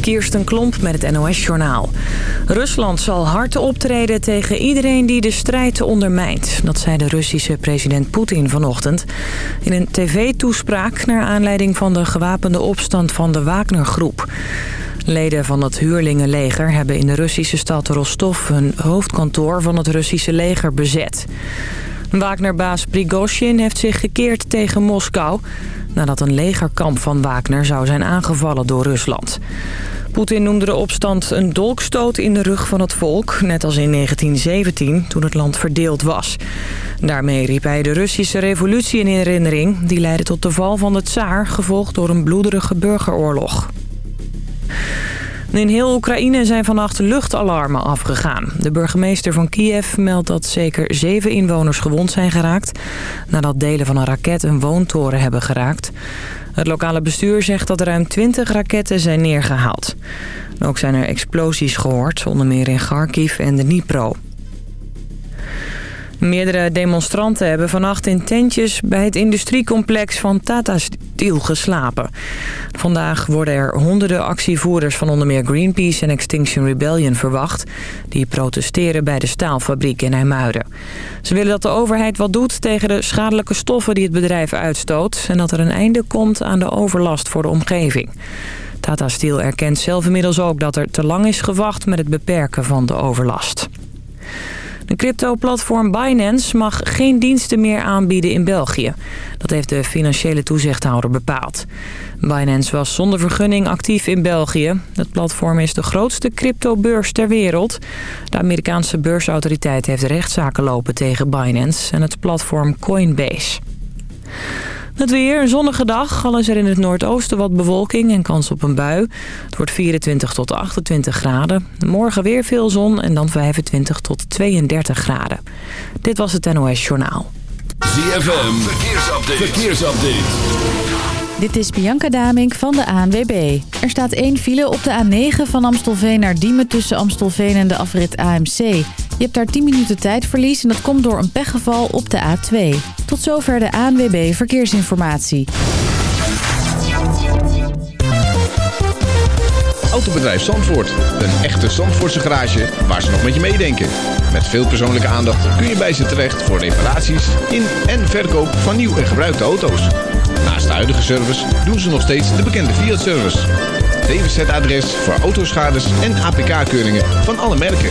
Kirsten Klomp met het NOS-journaal. Rusland zal hard optreden tegen iedereen die de strijd ondermijnt. Dat zei de Russische president Poetin vanochtend... in een tv-toespraak naar aanleiding van de gewapende opstand van de Wagner-groep. Leden van het huurlingenleger hebben in de Russische stad Rostov... hun hoofdkantoor van het Russische leger bezet. Wagnerbaas Prigozhin heeft zich gekeerd tegen Moskou... nadat een legerkamp van Wagner zou zijn aangevallen door Rusland. Poetin noemde de opstand een dolkstoot in de rug van het volk... net als in 1917, toen het land verdeeld was. Daarmee riep hij de Russische revolutie in herinnering... die leidde tot de val van de tsaar, gevolgd door een bloederige burgeroorlog. In heel Oekraïne zijn vannacht luchtalarmen afgegaan. De burgemeester van Kiev meldt dat zeker zeven inwoners gewond zijn geraakt... nadat delen van een raket een woontoren hebben geraakt. Het lokale bestuur zegt dat ruim 20 raketten zijn neergehaald. Ook zijn er explosies gehoord, onder meer in Kharkiv en de Dnipro. Meerdere demonstranten hebben vannacht in tentjes bij het industriecomplex van Tata Steel geslapen. Vandaag worden er honderden actievoerders van onder meer Greenpeace en Extinction Rebellion verwacht. Die protesteren bij de staalfabriek in IJmuiden. Ze willen dat de overheid wat doet tegen de schadelijke stoffen die het bedrijf uitstoot. En dat er een einde komt aan de overlast voor de omgeving. Tata Steel erkent zelf inmiddels ook dat er te lang is gewacht met het beperken van de overlast. De crypto-platform Binance mag geen diensten meer aanbieden in België. Dat heeft de financiële toezichthouder bepaald. Binance was zonder vergunning actief in België. Het platform is de grootste cryptobeurs ter wereld. De Amerikaanse beursautoriteit heeft rechtszaken lopen tegen Binance en het platform Coinbase. Het weer, een zonnige dag. Al is er in het noordoosten wat bewolking en kans op een bui. Het wordt 24 tot 28 graden. Morgen weer veel zon en dan 25 tot 32 graden. Dit was het NOS Journaal. ZFM, verkeersupdate. verkeersupdate. Dit is Bianca Damink van de ANWB. Er staat één file op de A9 van Amstelveen naar Diemen tussen Amstelveen en de afrit AMC. Je hebt daar 10 minuten tijdverlies en dat komt door een pechgeval op de A2. Tot zover de ANWB Verkeersinformatie. Autobedrijf Zandvoort. Een echte Zandvoortse garage waar ze nog met je meedenken. Met veel persoonlijke aandacht kun je bij ze terecht voor reparaties in en verkoop van nieuw en gebruikte auto's. Naast de huidige service doen ze nog steeds de bekende Fiat-service. DWZ-adres voor autoschades en APK-keuringen van alle merken.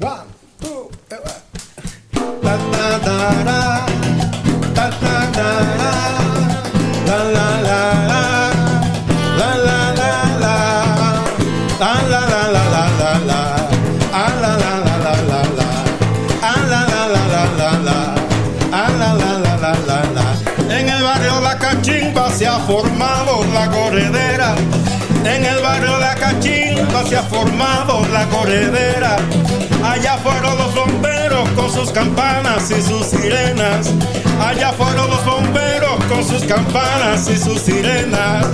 One, two, da da da da, da da da la la la la, barrio La Cachimba se ha formado la corredera. En el barrio La Cachimba se ha formado la corredera. Allá fueron los bomberos con sus campanas y sus sirenas. Allá fueron los bomberos con sus campanas y sus sirenas.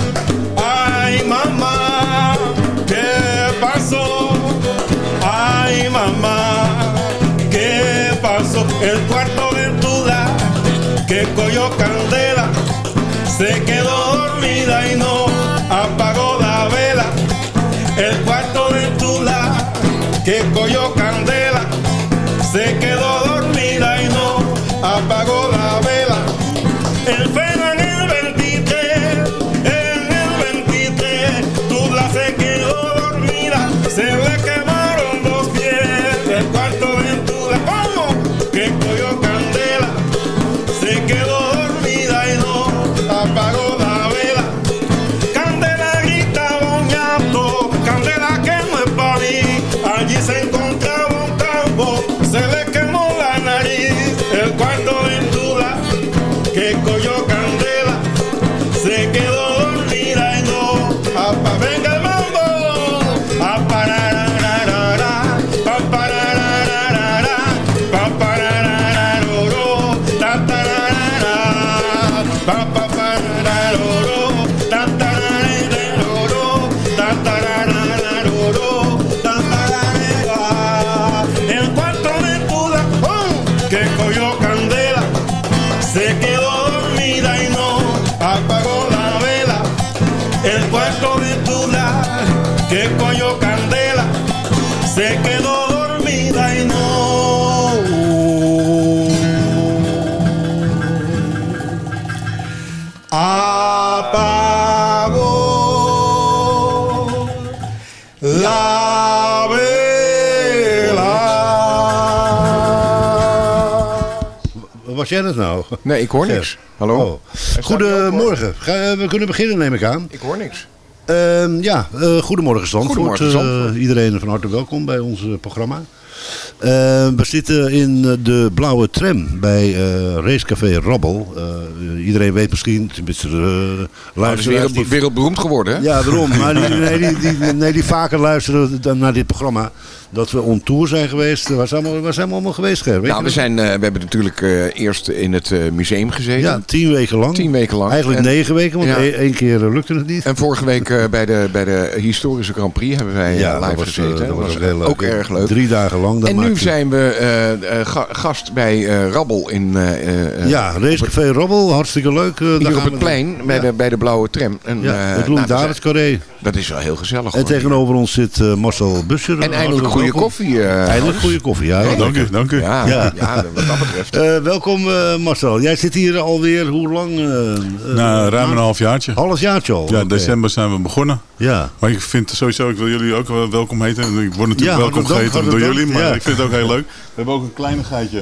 Ay, mamá, ¿qué pasó? Ay, mamá, ¿qué pasó? El cuarto de Tula que cogió candela se quedó dormida y no Was jij dat nou? Nee, ik hoor niks. Hallo? Oh. Goedemorgen. Ga- We kunnen beginnen, neem ik aan. Ik hoor niks. Ehm, ja, eh, goedemorgen Zandvoort. Goedemorgen, Eh, iedereen van harte welkom bij ons eh, programma. Eh, we zitten in de blauwe tram bij Racecafé Rabbel. Iedereen weet misschien, tenminste uh, Nou, wereld, wereldberoemd geworden, hè? Ja, daarom. Maar die, nee, die, die, nee, die vaker luisteren dan naar dit programma. Dat we on tour zijn geweest. Waar zijn we, waar zijn we allemaal geweest, Ger? Nou, we, zijn, eh, we hebben natuurlijk eh, eerst in het eh, museum gezeten. Ja, tien weken lang. Tien weken lang. Eigenlijk En- negen weken, want Ja. één keer lukte het niet. En vorige week bij, de, bij de historische Grand Prix hebben wij ja, live was, gezeten. dat was was ook heel leuk. ook erg leuk. Drie dagen lang. dat en nu zijn we ga- gast bij Rabbel in, Ja, Racecafé Rabbel, hartstikke leuk. hier op het plein bij, de, bij de blauwe tram. En, Ja, het nou, Dat is wel heel gezellig. En hoor. tegenover ons zit eh, Marcel Busser. En eindelijk goede welkom. koffie. eh, Eindelijk goede koffie, ja. Dank u, dank u. Ja, Ja. ja. wat dat betreft. Eh, welkom eh, Marcel. Jij zit hier alweer, hoe lang? Nou, ruim een maand- half jaartje. Half jaartje al. Ja, december zijn we begonnen. Ja. Maar ik vind sowieso, ik wil jullie ook wel welkom heten. Ik word Ja, natuurlijk welkom geheten door jullie, maar Ja. ik vind het ook heel leuk. We hebben ook een kleinigheidje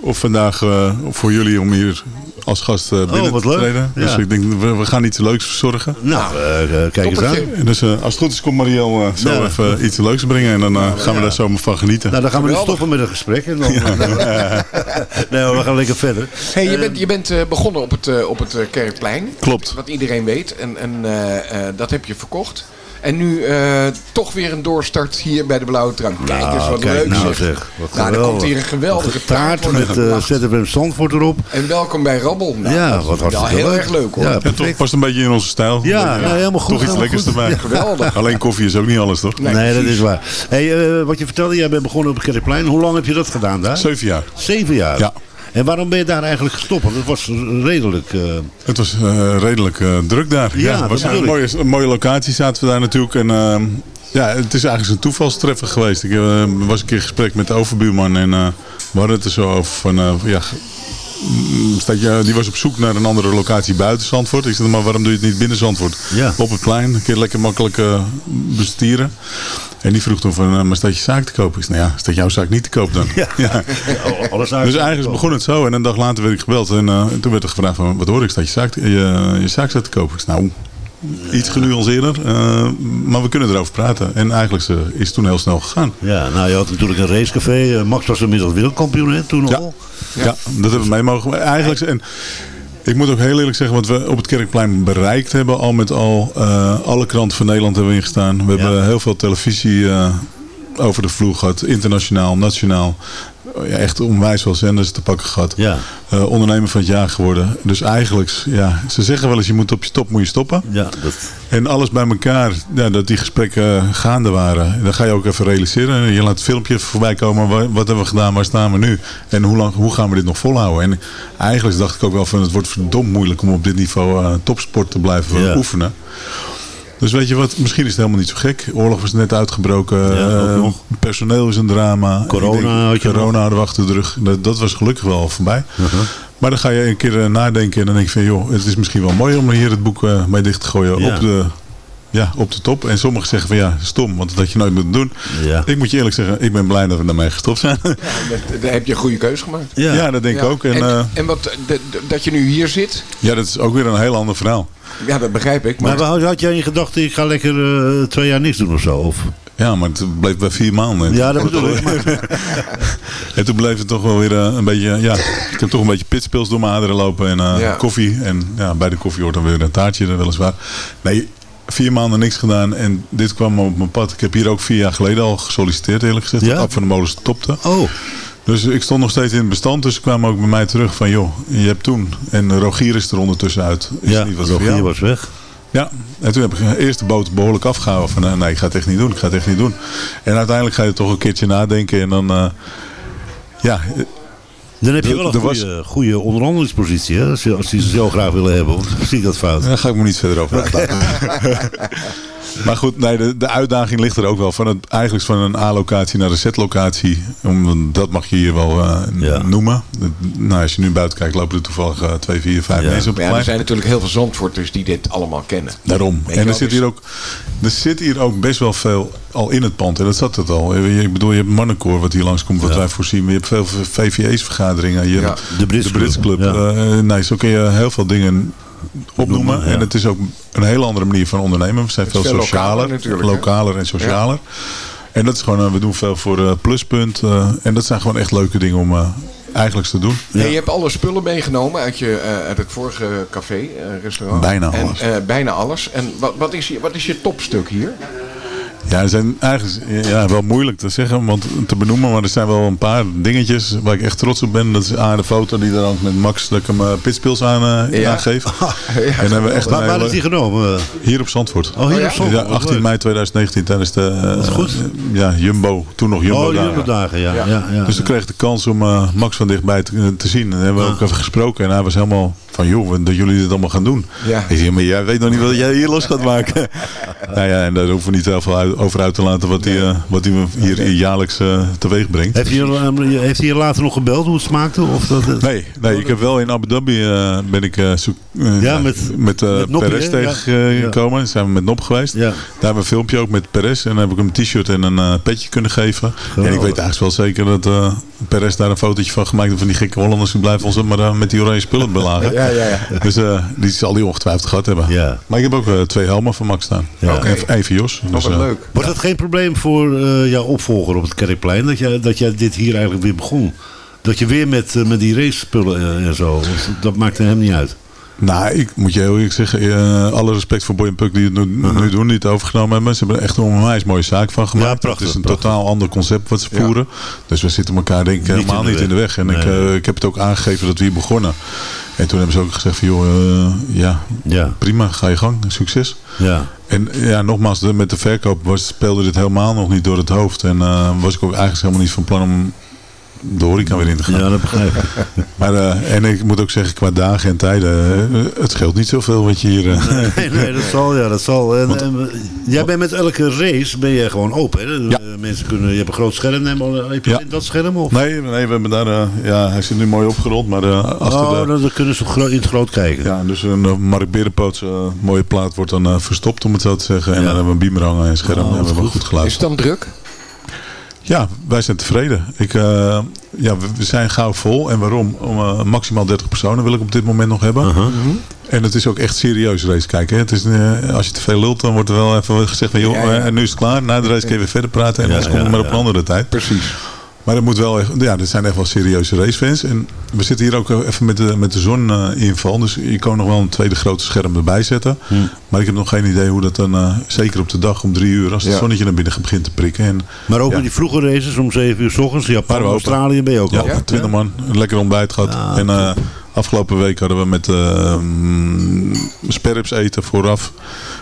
of vandaag eh, voor jullie om hier als gast eh, binnen Oh, wat te leuk. treden. Dus Ja. ik denk, we, we gaan iets leuks verzorgen. Nou, eh, eh, kijk eens aan. dus eh, als het goed is komt Marielle eh, zo Ja. even iets leuks brengen en dan eh, gaan we daar zomaar van genieten. Nou, dan gaan we nu Geweldig. stoppen met het gesprek. En dan, nee, we gaan lekker verder. Hey, je bent, je bent eh, begonnen op het, op het Kerkplein. Klopt. Wat iedereen weet. En, en eh, eh, dat heb je verkocht. En nu eh, toch weer een doorstart hier bij de Blauwe Tram. Kijk eens Nou, wat kijk leuk nou zeg. zeg. Wat Nou, er komt hier een geweldige taart met eh gebracht. ZFM Zandvoort erop. En welkom bij Rabbel. Nou, ja, wat wel hartstikke heel leuk. erg leuk hoor. Ja, En toch past een beetje in onze stijl. Ja, nou, helemaal goed, Toch iets lekkers goed. erbij. Ja. Geweldig. Alleen koffie is ook niet alles, toch? Nee, Nee, dat is waar. Hey, eh, wat je vertelde, jij bent begonnen op het Kerkplein. Hoe lang heb je dat gedaan daar? Zeven jaar. Zeven jaar. Ja. En waarom ben je daar eigenlijk gestopt? Want het was redelijk... eh, Het was eh, redelijk eh, druk daar. Ja, was een mooie, een mooie locatie zaten we daar natuurlijk. En, ehm, ja, het is eigenlijk een toevalstreffer geweest. Ik was een keer in gesprek met de overbuurman en eh, we hadden het er zo over van... ja, die was op zoek naar een andere locatie buiten Zandvoort. Ik zei, maar waarom doe je het niet binnen Zandvoort? Ja. Op het plein, een keer lekker makkelijk eh, bestieren. En die vroeg toen van, eh, maar staat je zaak te koop? Ik zei, nou ja, staat jouw zaak niet te koop dan? Ja. alles Dus eigenlijk begon het zo en een dag later werd ik gebeld en eh, toen werd er gevraagd van wat hoor ik, staat je zaak, te- je, je zaak staat te kopen. Ik zei, nou, iets genuanceerder, eh, maar we kunnen erover praten. En eigenlijk eh, is het toen heel snel gegaan. Ja, nou je had natuurlijk een racecafé. Eh, Max was inmiddels wereldkampioen hè, toen al. Ja, dat hebben we mee mogen. Eigenlijk, en ik moet ook heel eerlijk zeggen, wat we op het Kerkplein bereikt hebben, al met al, alle kranten van Nederland hebben we ingestaan. We hebben heel veel televisie over de vloer gehad, internationaal, nationaal. Echt onwijs veel zenders te pakken gehad. Ja, Eh, ondernemer van het jaar geworden. Dus eigenlijk, ja, ze zeggen wel eens, je moet op je top moet je stoppen. ja dat, En alles bij elkaar, ja, dat die gesprekken gaande waren. En dan ga je ook even realiseren. Je laat het filmpje voorbij komen. Wa- Wat hebben we gedaan? Waar staan we nu? En hoe, lang, hoe gaan we dit nog volhouden? En eigenlijk dacht ik ook wel van het wordt verdomd moeilijk om op dit niveau eh, topsport te blijven Ja. oefenen. Dus weet je wat, misschien is het helemaal niet zo gek. Oorlog was net uitgebroken. Ja, eh, nog. personeel is een drama. Corona denk, corona hadden we achter de rug. Dat, dat was gelukkig wel voorbij. Uh-huh. Maar dan ga je een keer eh, nadenken en dan denk je van joh, het is misschien wel mooi om hier het boek eh, mee dicht te gooien Ja. op, de, ja, op de top. En sommigen zeggen van ja, stom, want dat had je nooit moeten doen. ja. Ik moet je eerlijk zeggen, ik ben blij dat we daarmee gestopt zijn. Ja, daar heb je een goede keuze gemaakt. Ja. ja. dat denk ik ook. En, en, eh, en wat, de- de- dat je nu hier zit, ja, dat is ook weer een heel ander verhaal. ja, dat begrijp ik. Maar, Maar had, jij in gedachten, ik ga lekker eh, twee jaar niks doen of zo? Of? Ja, maar het bleef bij vier maanden. Ja, dat bedoel ik. En toen bleef het toch wel weer eh, een beetje, ja, ik heb toch een beetje pitspils door mijn aderen lopen en eh, Ja. koffie. En ja, bij de koffie hoort dan weer een taartje, er weliswaar. Nee, vier maanden niks gedaan en dit kwam op mijn pad. Ik heb hier ook vier jaar geleden al gesolliciteerd, eerlijk gezegd. Ja? Dat van de Molens topte. oh, Dus ik stond nog steeds in het bestand. Dus ze kwamen ook bij mij terug van, joh, je hebt toen. En Rogier is er ondertussen uit. Is Ja, niet wat Rogier was weg. Ja, en toen heb ik eerst de boot behoorlijk afgehouden. Van, eh, nee, ik ga het echt niet doen. Ik ga het echt niet doen. En uiteindelijk ga je toch een keertje nadenken. En dan, eh, ja, Dan heb je wel een was- goede, goede onderhandelingspositie, hè? Als, je, als die ze zo graag willen hebben. Of zie ik dat fout? Daar ga ik me niet verder over uitlaten. maar goed, nee, de, de uitdaging ligt er ook wel. Van het, eigenlijk van een A-locatie naar een Z-locatie. Om- Dat mag je hier wel eh, Ja. noemen. Nou, als je nu buiten kijkt, lopen er toevallig eh, twee, vier, vijf Ja. mensen op ja, er zijn natuurlijk heel veel Zandvoorters die dit allemaal kennen. Daarom. Weet En wel, er zit, dus- hier ook, er zit hier ook best wel veel al in het pand. En dat zat het al. Ik bedoel, je hebt mannenkoor wat hier langskomt, wat Ja. wij voorzien. Maar je hebt veel VVE's-vergaderingen. Je Ja. hebt De Brits de Brits Club. Ja. Eh, nee, zo kun je heel veel dingen opnoemen. Noemen, ja. En het is ook een hele andere manier van ondernemen. We zijn veel veel socialer. lokaler en socialer. En dat is gewoon, eh, we doen veel voor eh, Pluspunt. eh, en dat zijn gewoon echt leuke dingen om eigenlijk te doen. Je hebt alle spullen meegenomen uit, je, uit het vorige café, restaurant. Bijna En, alles. bijna alles. En wat, wat, is je, wat is je topstuk hier? Ja, er zijn eigenlijk ja, wel moeilijk te zeggen, want te benoemen, maar er zijn wel een paar dingetjes waar ik echt trots op ben. Dat is A, de foto die er ook met Max, dat ik hem uh, pitspils aan, uh, Ja. aangeef. en hebben we echt Waar, is die genomen? Hier op Zandvoort. Oh, hier op Zandvoort. Ja, 18 mei 2019 tijdens de eh, goed. ja, Jumbo, toen nog Jumbo Oh, dagen. jullie dagen, ja. Ja. ja. ja, Dus toen kreeg ik de kans om eh, Max van dichtbij te, te zien. En hebben we ook even gesproken. En hij was helemaal van, joh, dat jullie dit allemaal gaan doen. Ja. Ik zeg, maar jij weet nog niet wat jij hier los gaat maken. nou ja, en daar hoeven we niet heel veel uit- over uit te laten wat hij, eh, wat hij hier jaarlijks eh, teweeg brengt. Heeft hij, je- heeft hij je later nog gebeld hoe het smaakte? Of dat, eh, Nee, nee, ik heb wel in Abu Dhabi eh, ben ik eh, zoek, eh, Ja, met- met, eh, met Noppie, Perez hè? Ja. tegengekomen. Zijn we met Nop geweest. Ja. Daar hebben we een filmpje ook met Perez. En dan heb ik hem een t-shirt en een eh, petje kunnen geven. En ik weet eigenlijk wel zeker dat eh Perez daar een fotootje van gemaakt heeft van die gekke Hollanders. Die blijven ons maar eh, met die oranje spullen belagen. Ja, ja, ja. Dus eh, die zal die ongetwijfeld gehad hebben. Ja. Maar ik heb ook eh, twee helmen van Max staan. Ja. Ook En één van Jos. Dus, eh, leuk. Wordt dat geen probleem voor eh, jouw opvolger op het Kerkplein? Dat jij, dat jij dit hier eigenlijk weer begon? Dat je weer met, met die race spullen en zo. Dat maakt hem niet uit. Nou, ik moet je heel eerlijk zeggen, eh, alle respect voor Boy en Puck die het nu, nu doen, die het overgenomen hebben. Ze hebben er echt een onwijs mooie zaak van gemaakt. Ja, prachtig, het is een prachtig. totaal ander concept wat ze Ja. voeren. Dus we zitten elkaar denk ik Niet helemaal in niet in de weg. En ik, eh, ik heb het ook aangegeven dat we hier begonnen. En toen hebben ze ook gezegd van, joh, eh, ja, Ja, prima, ga je gang, succes. ja. En ja, nogmaals, met de verkoop was, speelde dit helemaal nog niet door het hoofd. En was ik ook eigenlijk helemaal niet van plan om de horeca weer in te gaan. ja dat begrijp ik. Maar, eh, en ik moet ook zeggen, qua dagen en tijden, eh, het scheelt niet zoveel wat je hier... eh, Nee, nee, dat zal. Ja, dat zal. En, en, jij bent met elke race ben je gewoon open. Hè? Ja. Mensen kunnen, je hebt een groot scherm. Neem maar, heb je Ja. dat scherm? Of? Nee, nee, we hebben daar, eh, ja, hij zit nu mooi opgerold, maar eh, achter oh, de, dan, dan kunnen ze in het groot kijken. ja, dus een uh, Mark Berenpoot eh, mooie plaat wordt dan verstopt, om het zo te zeggen. En Ja. dan hebben we een beamer hangen en scherm, Oh, en we hebben goed. goed geluid. Is het dan druk? Ja, wij zijn tevreden. Ik, eh, ja, we, we zijn gauw vol. En waarom? Om, eh, maximaal 30 personen wil ik op dit moment nog hebben. Uh-huh. En het is ook echt serieus race kijken. Hè. Het is, eh, als je te veel lult, dan wordt er wel even gezegd van... joh, Ja, ja. en nu is het klaar. Na de race kun je weer verder praten. En Ja, anders komt het ja, maar op ja. een andere tijd. Precies. Maar het moet wel echt, ja, er zijn echt wel serieuze racefans. En we zitten hier ook even met de, met de zoninval. dus je kan nog wel een tweede grote scherm erbij zetten. Hm. Maar ik heb nog geen idee hoe dat dan, eh, zeker op de dag om drie uur, als het Ja. zonnetje naar binnen begint te prikken. En Maar ook Ja. met die vroege races om 7 uur s ochtends. Japan, we Australië ben je ook ja, al. 20 man, een lekker ontbijt gehad. Ja, en eh, afgelopen week hadden we met uh, sperrips eten vooraf.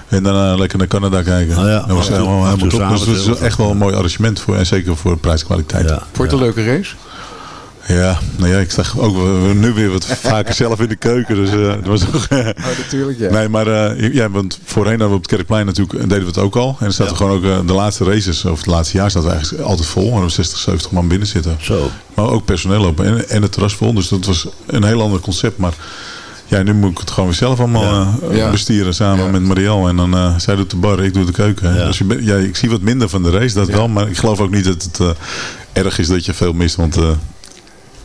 En daarna lekker naar Canada kijken. Oh ja, dat was helemaal, helemaal top. Dus het is echt wel een mooi arrangement voor. En zeker voor prijskwaliteit. Ja. Vond je het een leuke race? Ja, nou ja, ik sta ook nu weer wat vaker zelf in de keuken. Dus eh, het was ook... Oh, natuurlijk, ja. Nee, maar eh, ja, want voorheen hadden we op het Kerkplein natuurlijk, deden we het ook al. En er zaten Ja. gewoon ook eh, de laatste races, of het laatste jaar zaten we eigenlijk altijd vol. We hadden 60, 70 man binnen zitten. Zo. Maar ook personeel open en, en het terras vol. Dus dat was een heel ander concept. Maar ja, nu moet ik het gewoon weer zelf allemaal Ja. eh, Ja. bestieren samen Ja. met Marielle. En dan eh, zij doet de bar, ik doe de keuken. Ja. Dus je ja, ik zie wat minder van de race, dat wel. Maar ik geloof ook niet dat het eh, erg is dat je veel mist. Want eh,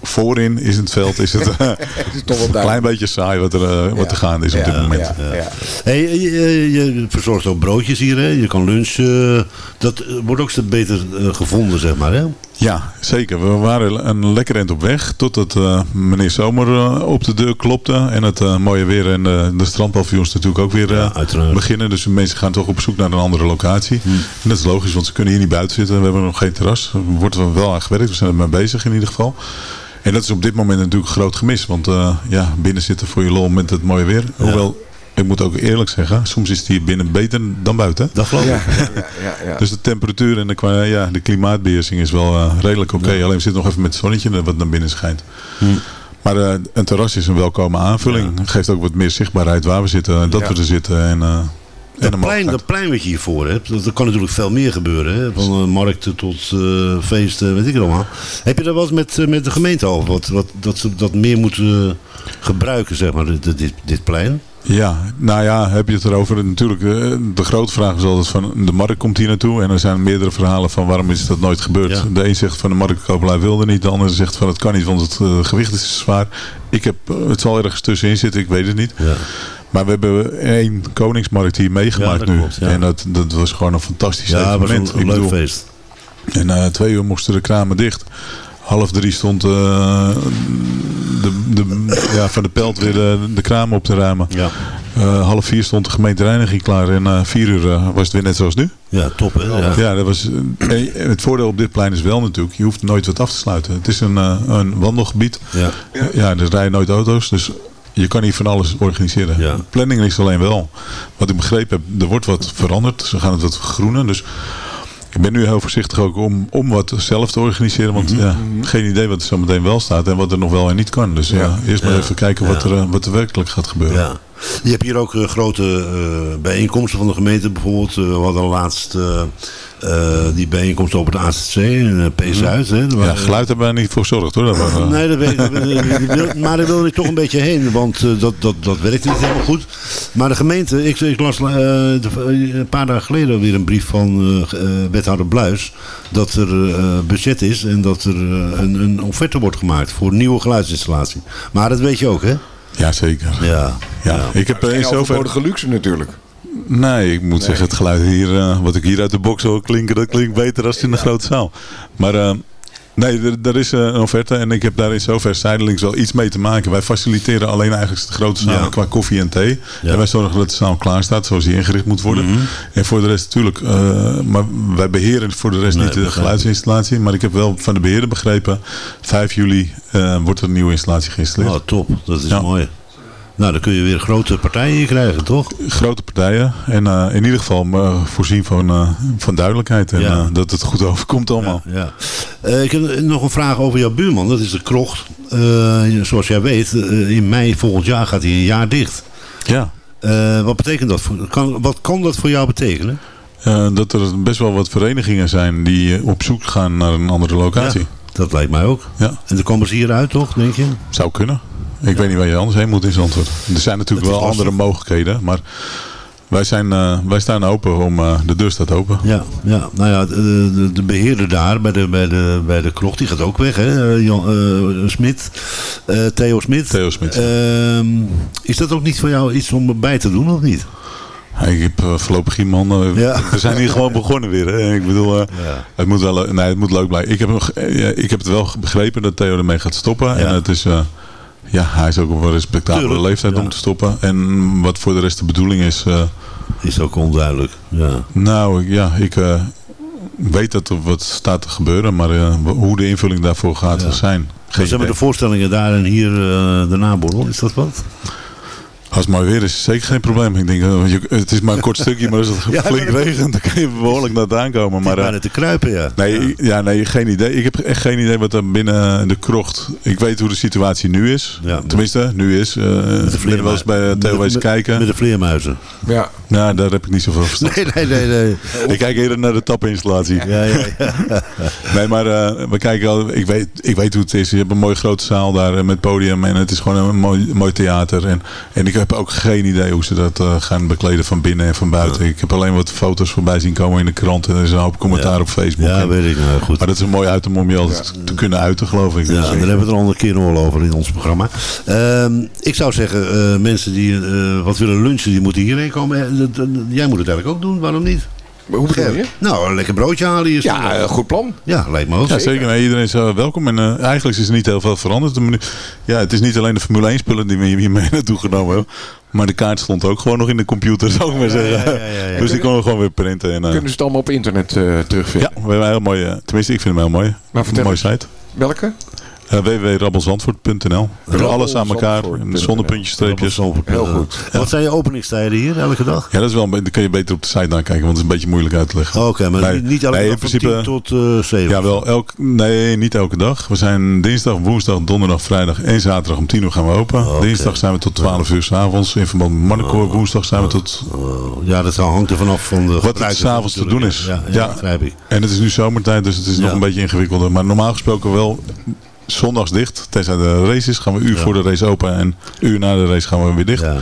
voorin is het veld is het eh, Het is toch wel een klein beetje saai wat er, eh, wat er gaande is op dit moment. ja, ja. Hey, je, je- je verzorgt ook broodjes hier. Hè? Je kan lunchen. Dat eh, wordt ook steeds beter eh, gevonden, zeg maar. Hè? Ja, zeker. We waren een lekker eind op weg. Totdat uh, meneer Zomer uh, op de deur klopte. En het uh, mooie weer en de strandpaviljoens natuurlijk ook weer Ja, beginnen. Dus de mensen gaan toch op zoek naar een andere locatie. En dat is logisch, want ze kunnen hier niet buiten zitten. We hebben nog geen terras. Er wordt er wel aan gewerkt. We zijn er mee bezig in ieder geval. En dat is op dit moment natuurlijk een groot gemis. Want ja, binnen zitten voor je lol met het mooie weer. Hoewel... Ik moet ook eerlijk zeggen, soms is het hier binnen beter dan buiten. Dat geloof ik. Ja, ja, ja, ja. Dus de temperatuur en de, ja, de klimaatbeheersing is wel eh, redelijk oké. Alleen we zitten nog even met het zonnetje wat naar binnen schijnt. Maar eh, een terras is een welkome aanvulling. Geeft ook wat meer zichtbaarheid waar we zitten. Dat Ja. we er zitten. En, eh en de Dat plein, dat plein wat je hiervoor hebt, dat, er kan natuurlijk veel meer gebeuren. Hè? Van eh, markten tot eh, feesten, weet ik het allemaal. Heb je daar wat met, eh, met de gemeente over? Wat, wat, dat ze dat meer moeten eh, gebruiken, zeg maar, dit, dit, dit plein? Ja, nou ja, heb je het erover. Natuurlijk, eh, de grote vraag is altijd van de markt komt hier naartoe. En er zijn meerdere verhalen van waarom is dat nooit gebeurd. Ja. De een zegt van de marktkoopelij wilde niet. De ander zegt van het kan niet, want het eh, gewicht is zwaar. Ik heb, eh, het zal ergens tussenin zitten, ik weet het niet. Ja. Maar we hebben één Koningsmarkt hier meegemaakt Ja, nu. klopt, ja. En dat, dat was gewoon een fantastisch Ja, het was een, evenement. een Ik leuk bedoel, feest. En na twee uur moesten de kramen dicht. Half drie stond eh, de, de, ja, van de pelt weer de, de kramen op te ruimen. Ja. Eh, half vier stond de gemeentereiniging klaar. En na vier uur eh, was het weer net zoals nu. ja, top hè? Ja. Ja, dat was, eh, het voordeel op dit plein is wel natuurlijk. Je hoeft nooit wat af te sluiten. Het is een, eh, een wandelgebied. Ja. Ja, er rijden nooit auto's. Dus je kan hier van alles organiseren. Ja. Planning ligt alleen wel. Wat ik begrepen heb, er wordt wat veranderd. Ze gaan het wat vergroenen. Dus ik ben nu heel voorzichtig ook om, om wat zelf te organiseren. Want ja, geen idee wat er zo meteen wel staat en wat er nog wel en niet kan. Dus ja, eerst maar even kijken wat, er, eh, wat er werkelijk gaat gebeuren. Je hebt hier ook eh, grote eh, bijeenkomsten van de gemeente. Bijvoorbeeld, eh, we hadden laatst die bijeenkomst op het AZC in P-Zuid. Er Ja, geluid hebben wij niet voor gezorgd hoor. Dat Nee, dat weet ik. Maar daar wilde ik toch een beetje heen, want dat, dat, dat werkt niet helemaal goed. Maar de gemeente, ik, ik las een paar dagen geleden weer een brief van wethouder Bluis. Dat er budget is en dat er een, een offerte wordt gemaakt voor een nieuwe geluidsinstallatie. Maar dat weet je ook, hè? Ja, zeker. Ja. Ja, ik heb eh, in Geen zover... overbodige luxe natuurlijk. Nee, ik moet zeggen, het geluid hier, eh, wat ik hier uit de box hoor klinken, dat klinkt beter dan in de grote zaal. Maar eh, nee, er, is eh, een offerte en ik heb daar in zover zijdelings wel iets mee te maken. Wij faciliteren alleen eigenlijk de grote zaal Ja. qua koffie en thee. Ja. Mhm. En wij zorgen dat de zaal klaar staat zoals die ingericht moet worden. En voor de rest natuurlijk, eh, maar wij beheren voor de rest Nee, niet de geluidsinstallatie. Maar ik heb wel van de beheerder begrepen, 5 juli eh, wordt er een nieuwe installatie geïnstalleerd. Oh, top. Dat is Ja. mooi. Nou, dan kun je weer grote partijen hier krijgen, toch? grote partijen. En eh, in ieder geval eh, voorzien van, eh, van duidelijkheid. En Ja. dat het goed overkomt allemaal. Ja. Ik heb nog een vraag over jouw buurman. Dat is de krocht. Zoals jij weet, in mei volgend jaar gaat hij een jaar dicht. Ja. Wat betekent dat? Voor, kan, wat kan dat voor jou betekenen? Dat er best wel wat verenigingen zijn die op zoek gaan naar een andere locatie. Ja, dat lijkt mij ook. Ja, En dan komen ze hieruit, toch, denk je? zou kunnen. Ik weet niet waar je anders heen moet in Zandvoort. Er zijn natuurlijk Het is wel lastig. andere mogelijkheden. Maar wij, zijn, eh, wij staan open om... eh, de deur staat open. Ja, ja. nou ja, de, de, de beheerder daar bij de, bij, de, bij de krocht, die gaat ook weg, hè? Eh, Jan eh, Smit, Theo Smit. Theo Smit. Ehm, is dat ook niet voor jou iets om bij te doen, of niet? Ik heb uh, voorlopig iemand. Uh, Ja. We zijn hier gewoon begonnen weer. Hè. Ik bedoel, uh, Ja. het, moet wel, nee, het moet leuk blijven. Ik heb, uh, ik heb het wel begrepen dat Theo ermee gaat stoppen. Ja. En het is, uh, ja, hij is ook op een respectabele Tuurlijk, leeftijd ja. om te stoppen. En wat voor de rest de bedoeling is. uh, Is ook onduidelijk. Ja. nou ja, ik uh, weet dat er wat staat te gebeuren. Maar uh, hoe de invulling daarvoor gaat Ja. zijn. Geen hebben de voorstellingen daar en hier de naborrel, is dat wat? Als het mooi weer is, zeker geen probleem. Ik denk, je, het is maar een kort stukje, maar als het Ja, flink regent, dan kan je behoorlijk naar het aankomen. Maar, Maar, uh, bijna te kruipen, ja. Nee, ja. nee, geen idee. Ik heb echt geen idee wat er binnen de krocht... Ik weet hoe de situatie nu is. Ja. Tenminste, nu is. Uh, ik ben er wel eens bij met, kijken. Met de vleermuizen. Ja. Nou, daar heb ik niet zoveel verstand Nee, nee, nee. nee. Ik kijk eerder naar de tapinstallatie. Ja, ja, ja. Nee, maar uh, we kijken al. Ik weet, ik weet hoe het is. Je hebt een mooie grote zaal daar met podium. En het is gewoon een mooi, mooi theater. En, en ik heb ook geen idee hoe ze dat uh, gaan bekleden van binnen en van buiten. Ik heb alleen wat foto's voorbij zien komen in de krant. En er is een hoop commentaar Ja. op Facebook. Ja, En- weet ik. Nou, goed. maar dat is een mooi item om je altijd te kunnen uiten, geloof ik. Ja, Dus, daar hebben we het er een andere keer nog wel over in ons programma. Ehm, ik zou zeggen, eh, mensen die eh, wat willen lunchen, die moeten hierheen komen. Eh, Jij moet het eigenlijk ook doen, waarom niet? Hoe bedoel je? Nou, een lekker broodje halen hier. Ja, eh, goed plan. Ja, lijkt me ook. Ja, zeker. Nee, iedereen is eh, welkom. En eh, eigenlijk is er niet heel veel veranderd. De menu- ja, het is niet alleen de Formule 1 spullen die we hier mee naartoe genomen hebben. Maar de kaart stond ook gewoon nog in de computer, zou ik maar zeggen. ja, ja, ja. Dus die konden we gewoon weer printen. En, Kunnen ze het allemaal op internet eh, terugvinden? ja, we hebben een heel mooie, tenminste ik vind hem heel mooi. Maar vertel een mooie site. Welke? Uh, www.rabbelzandvoort.nl Alles aan elkaar, Rabbelzandvoort.nl. zonder puntjes, streepjes. Heel goed. Wat zijn je openingstijden hier elke dag? Ja, dat is wel, dan kun je beter op de site nakijken, want het is een beetje moeilijk uit te leggen. Oh, Oké, maar Nee, niet- elke nee, dag in principe- 10 tot eh 7? Ja, wel elk, nee, niet elke dag. We zijn dinsdag, woensdag, donderdag, vrijdag en zaterdag om 10 uur gaan we open. Oké. Dinsdag zijn we tot 12 uur s'avonds. In verband met Marnecoor. Woensdag zijn we tot... Oh, ja, dat hangt er vanaf van de Wat er s'avonds te doen is. Ja, ja. En het is nu zomertijd, dus het is nog een beetje ingewikkelder. Maar normaal gesproken wel zondags dicht. Tenzij de race is, gaan we een uur Ja. voor de race open. En een uur na de race gaan we weer dicht. Ja.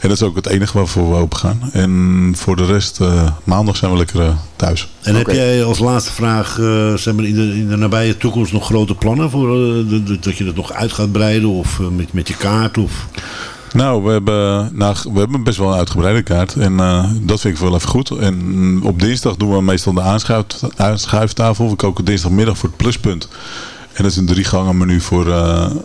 En dat is ook het enige waarvoor we open gaan. En voor de rest, eh, maandag zijn we lekker eh, thuis. En heb jij als laatste vraag, eh, zeg maar in, de, in de nabije toekomst nog grote plannen voor eh, de- de- dat je dat nog uit gaat breiden of eh, met, met je kaart? Of... Nou, we hebben, nou, we hebben best wel een uitgebreide kaart. En eh, dat vind ik wel even goed. En op dinsdag doen we meestal de aanschuif, aanschuiftafel. We koken dinsdagmiddag voor het pluspunt. En dat is een drie gangen menu voor eh 11,75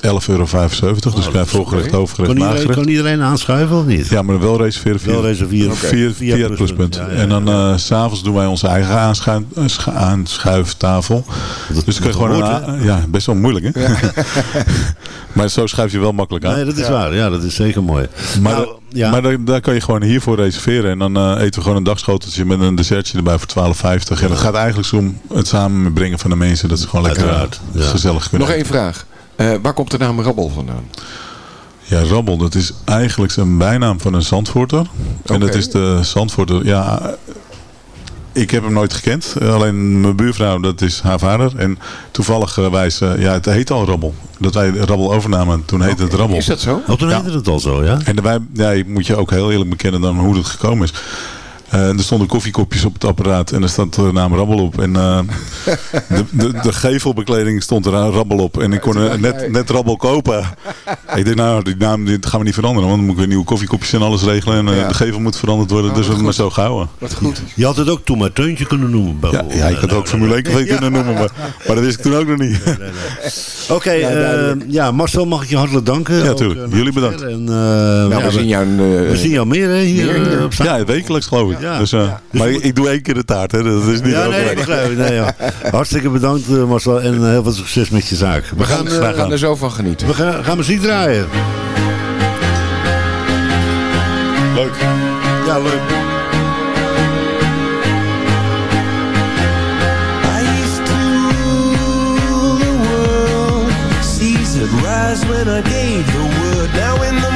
euro. dus krijg je voorgerecht, hoofdgerecht, Kan iedereen, kan iedereen aanschuiven of niet? Ja, maar wel reserveren via, Wel reserveren via, via via, het pluspunt. Ja, ja, en dan ja. eh, s s'avonds doen wij onze eigen aanschuif, aanschu- aanschuiftafel. Dat- Dus kun je dat gewoon... hoort, een a- ja, best wel moeilijk hè? maar zo schuif je wel makkelijk aan. Nee, dat is waar. Ja, dat is zeker mooi. Maar, Nou, ja. maar daar, daar kan je gewoon hiervoor reserveren. En dan eh, eten we gewoon een dagschoteltje met een dessertje erbij voor 12,50. En het gaat eigenlijk zo om het samenbrengen van de mensen. Dat ze gewoon lekker Uiteraard, eh, ja. gezellig kunnen Nog één vraag. Eh, waar komt de naam Rabbel vandaan? Ja, Rabbel, dat is eigenlijk een bijnaam van een Zandvoorter. En dat is de Zandvoorter, ja... eh, Ik heb hem nooit gekend. Eh, Alleen mijn buurvrouw, dat is haar vader. En toevallig wijs, ja, het heet al Rabbel. Dat wij Rabbel overnamen, toen heette het Rabbel. Is dat zo? Oh, toen Ja. heette het al zo, ja? En wij, ja, ik moet je ook heel eerlijk bekennen dan hoe het gekomen is. Eh, er stonden koffiekopjes op het apparaat en er staat de naam Rabbel op. En eh, de, de, de gevelbekleding stond er aan Rabbel op. En ik kon eh, net, net Rabbel kopen. ik denk, nou, die naam die gaan we niet veranderen. Want dan moet ik weer nieuwe koffiekopjes en alles regelen. En Ja. de gevel moet veranderd worden. dus we hebben het maar zo gehouden. Wat goed. Je had het ook toen maar Teuntje kunnen noemen. Ja, bijvoorbeeld. ja, ik had ook Formule 1 café kunnen noemen. Maar, maar dat wist ik toen ook nog niet. Oké, eh, ja, Marcel, mag ik je hartelijk danken. Ja, Ook, tuurlijk. eh, Jullie bedankt. En, ja, we zien jou een, eh, we zien jou meer hè, hier meer hier. Ja, wekelijks geloof ik. Ja. Dus, eh, Maar ik, ik doe één keer de taart. Hè. Dat is niet Ja, nee, ik. Nee, ja. Hartstikke bedankt eh, Marcel en eh, heel veel succes met je zaak. We We gaan, gaan, we gaan er zo van genieten. we gaan, gaan muziek draaien. Leuk. Ja, leuk. When I gave the word. Now in the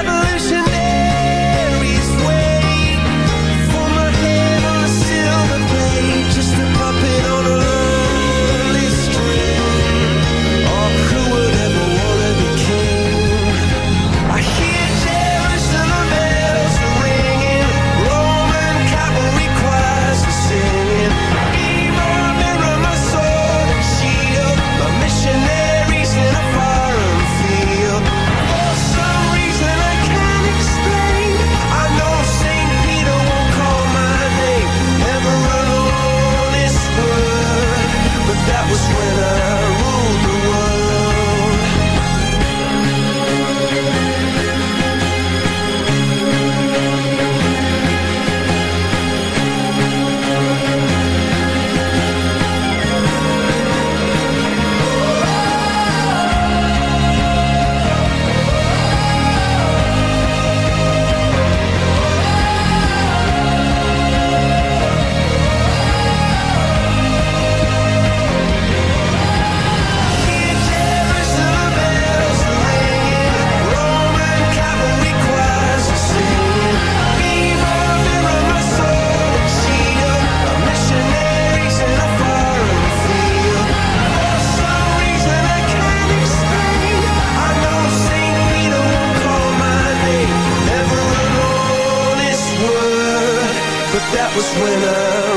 That was when I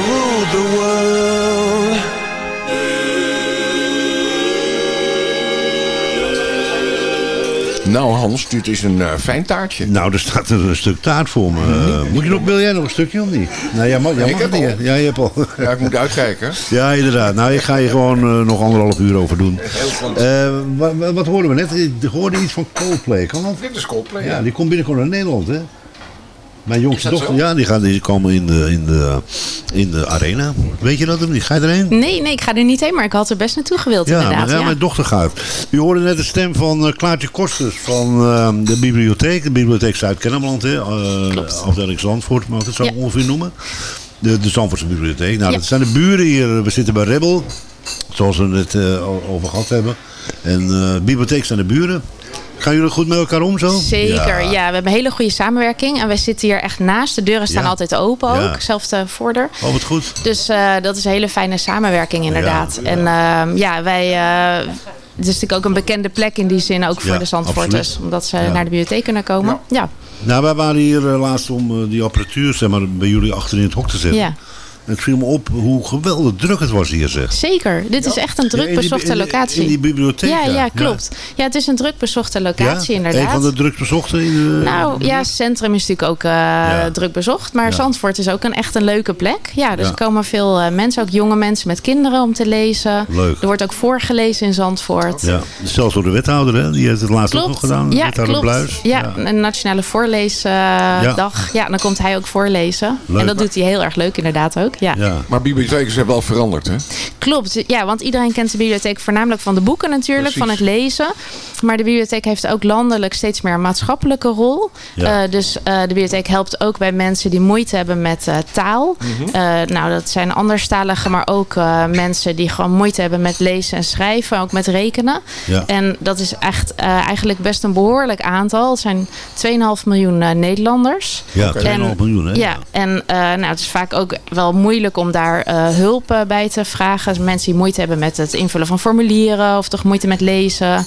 ruled the world. Nou Hans, dit is een eh, fijn taartje. Nou, er staat er een stuk taart voor me. Moet je nog, wil jij nog een stukje of niet? Nou, jij mag, jij Ik mag heb het niet. al. Ja, je hebt al. Ja, ik moet uitkijken. Ja, inderdaad. Nou, ik ga je gewoon eh, nog anderhalf uur over doen. Heel goed. Eh, wat, wat hoorden we net? Ik hoorde iets van Coldplay. Kan dat? Dit is Coldplay. Ja, die komt binnenkort naar Nederland, hè? Mijn jongste dochter, zo? ja, die, gaan, die komen in de, in, de, in de arena. Weet je dat of niet? Ga je erheen? Nee, nee, ik ga er niet heen, maar ik had er best naartoe gewild Ja, inderdaad. maar, ja, ja. mijn dochter gaat. U hoorde net de stem van eh, Klaartje Kosters van eh, de bibliotheek. De bibliotheek Zuid-Kennemerland, hè? eh, afdeling Zandvoort, mag ik het zo Ja. ongeveer noemen. De, de Zandvoortse bibliotheek. Nou, Ja. dat zijn de buren hier. We zitten bij Rebel, zoals we het eh, over gehad hebben. En eh, de bibliotheek zijn de buren. Gaan jullie goed met elkaar om zo? Zeker, ja. We hebben een hele goede samenwerking. En wij zitten hier echt naast. De deuren staan Ja. altijd open ook. Ja. Zelfde voordeur. Oh, wat goed. Dus eh, dat is een hele fijne samenwerking inderdaad. En ehm, ja, wij... eh, het is natuurlijk ook een bekende plek in die zin, ook voor Ja, de Zandvoorters. absoluut. Omdat ze Ja. naar de bibliotheek kunnen komen. Ja, Nou, wij waren hier eh, laatst om die apparatuur zeg maar, bij jullie achterin het hok te zetten. ja. En het viel me op hoe geweldig druk het was hier, zeg. zeker. Dit is echt een Ja, druk bezochte in die- locatie. In die bibliotheek. ja, ja, klopt. Ja. het is een druk bezochte locatie inderdaad. Een van de druk bezochte in de... Nou ja, het centrum is natuurlijk ook eh, druk bezocht. Maar Ja. Zandvoort is ook een echt een leuke plek. Ja, dus Ja. er komen veel eh, mensen, ook jonge mensen met kinderen om te lezen. Leuk. Er wordt ook voorgelezen in Zandvoort. Ja, zelfs door de wethouder, hè? Die heeft het laatst ook nog gedaan. Ja, wethouder klopt. Bluis. Ja, een nationale voorleesdag. ja. dan komt hij ook voorlezen. Leuk. En dat doet hij heel erg leuk inderdaad ook. Ja. Ja. Maar bibliotheken zijn wel veranderd, hè? Klopt, ja, want iedereen kent de bibliotheek voornamelijk van de boeken natuurlijk, Precies. van het lezen. Maar de bibliotheek heeft ook landelijk steeds meer een maatschappelijke rol. Ja. Eh, dus eh, de bibliotheek helpt ook bij mensen die moeite hebben met eh, taal. Mhm. Eh, nou, dat zijn anderstaligen, maar ook eh, mensen die gewoon moeite hebben met lezen en schrijven, ook met rekenen. Ja. En dat is echt eh, eigenlijk best een behoorlijk aantal. Het zijn 2,5 miljoen eh, Nederlanders. Ja, 2,5 En- miljoen, hè? Ja, en eh, nou, het is vaak ook wel moeilijk om daar eh, hulp eh, bij te vragen. Mensen die moeite hebben met het invullen van formulieren of toch moeite met lezen.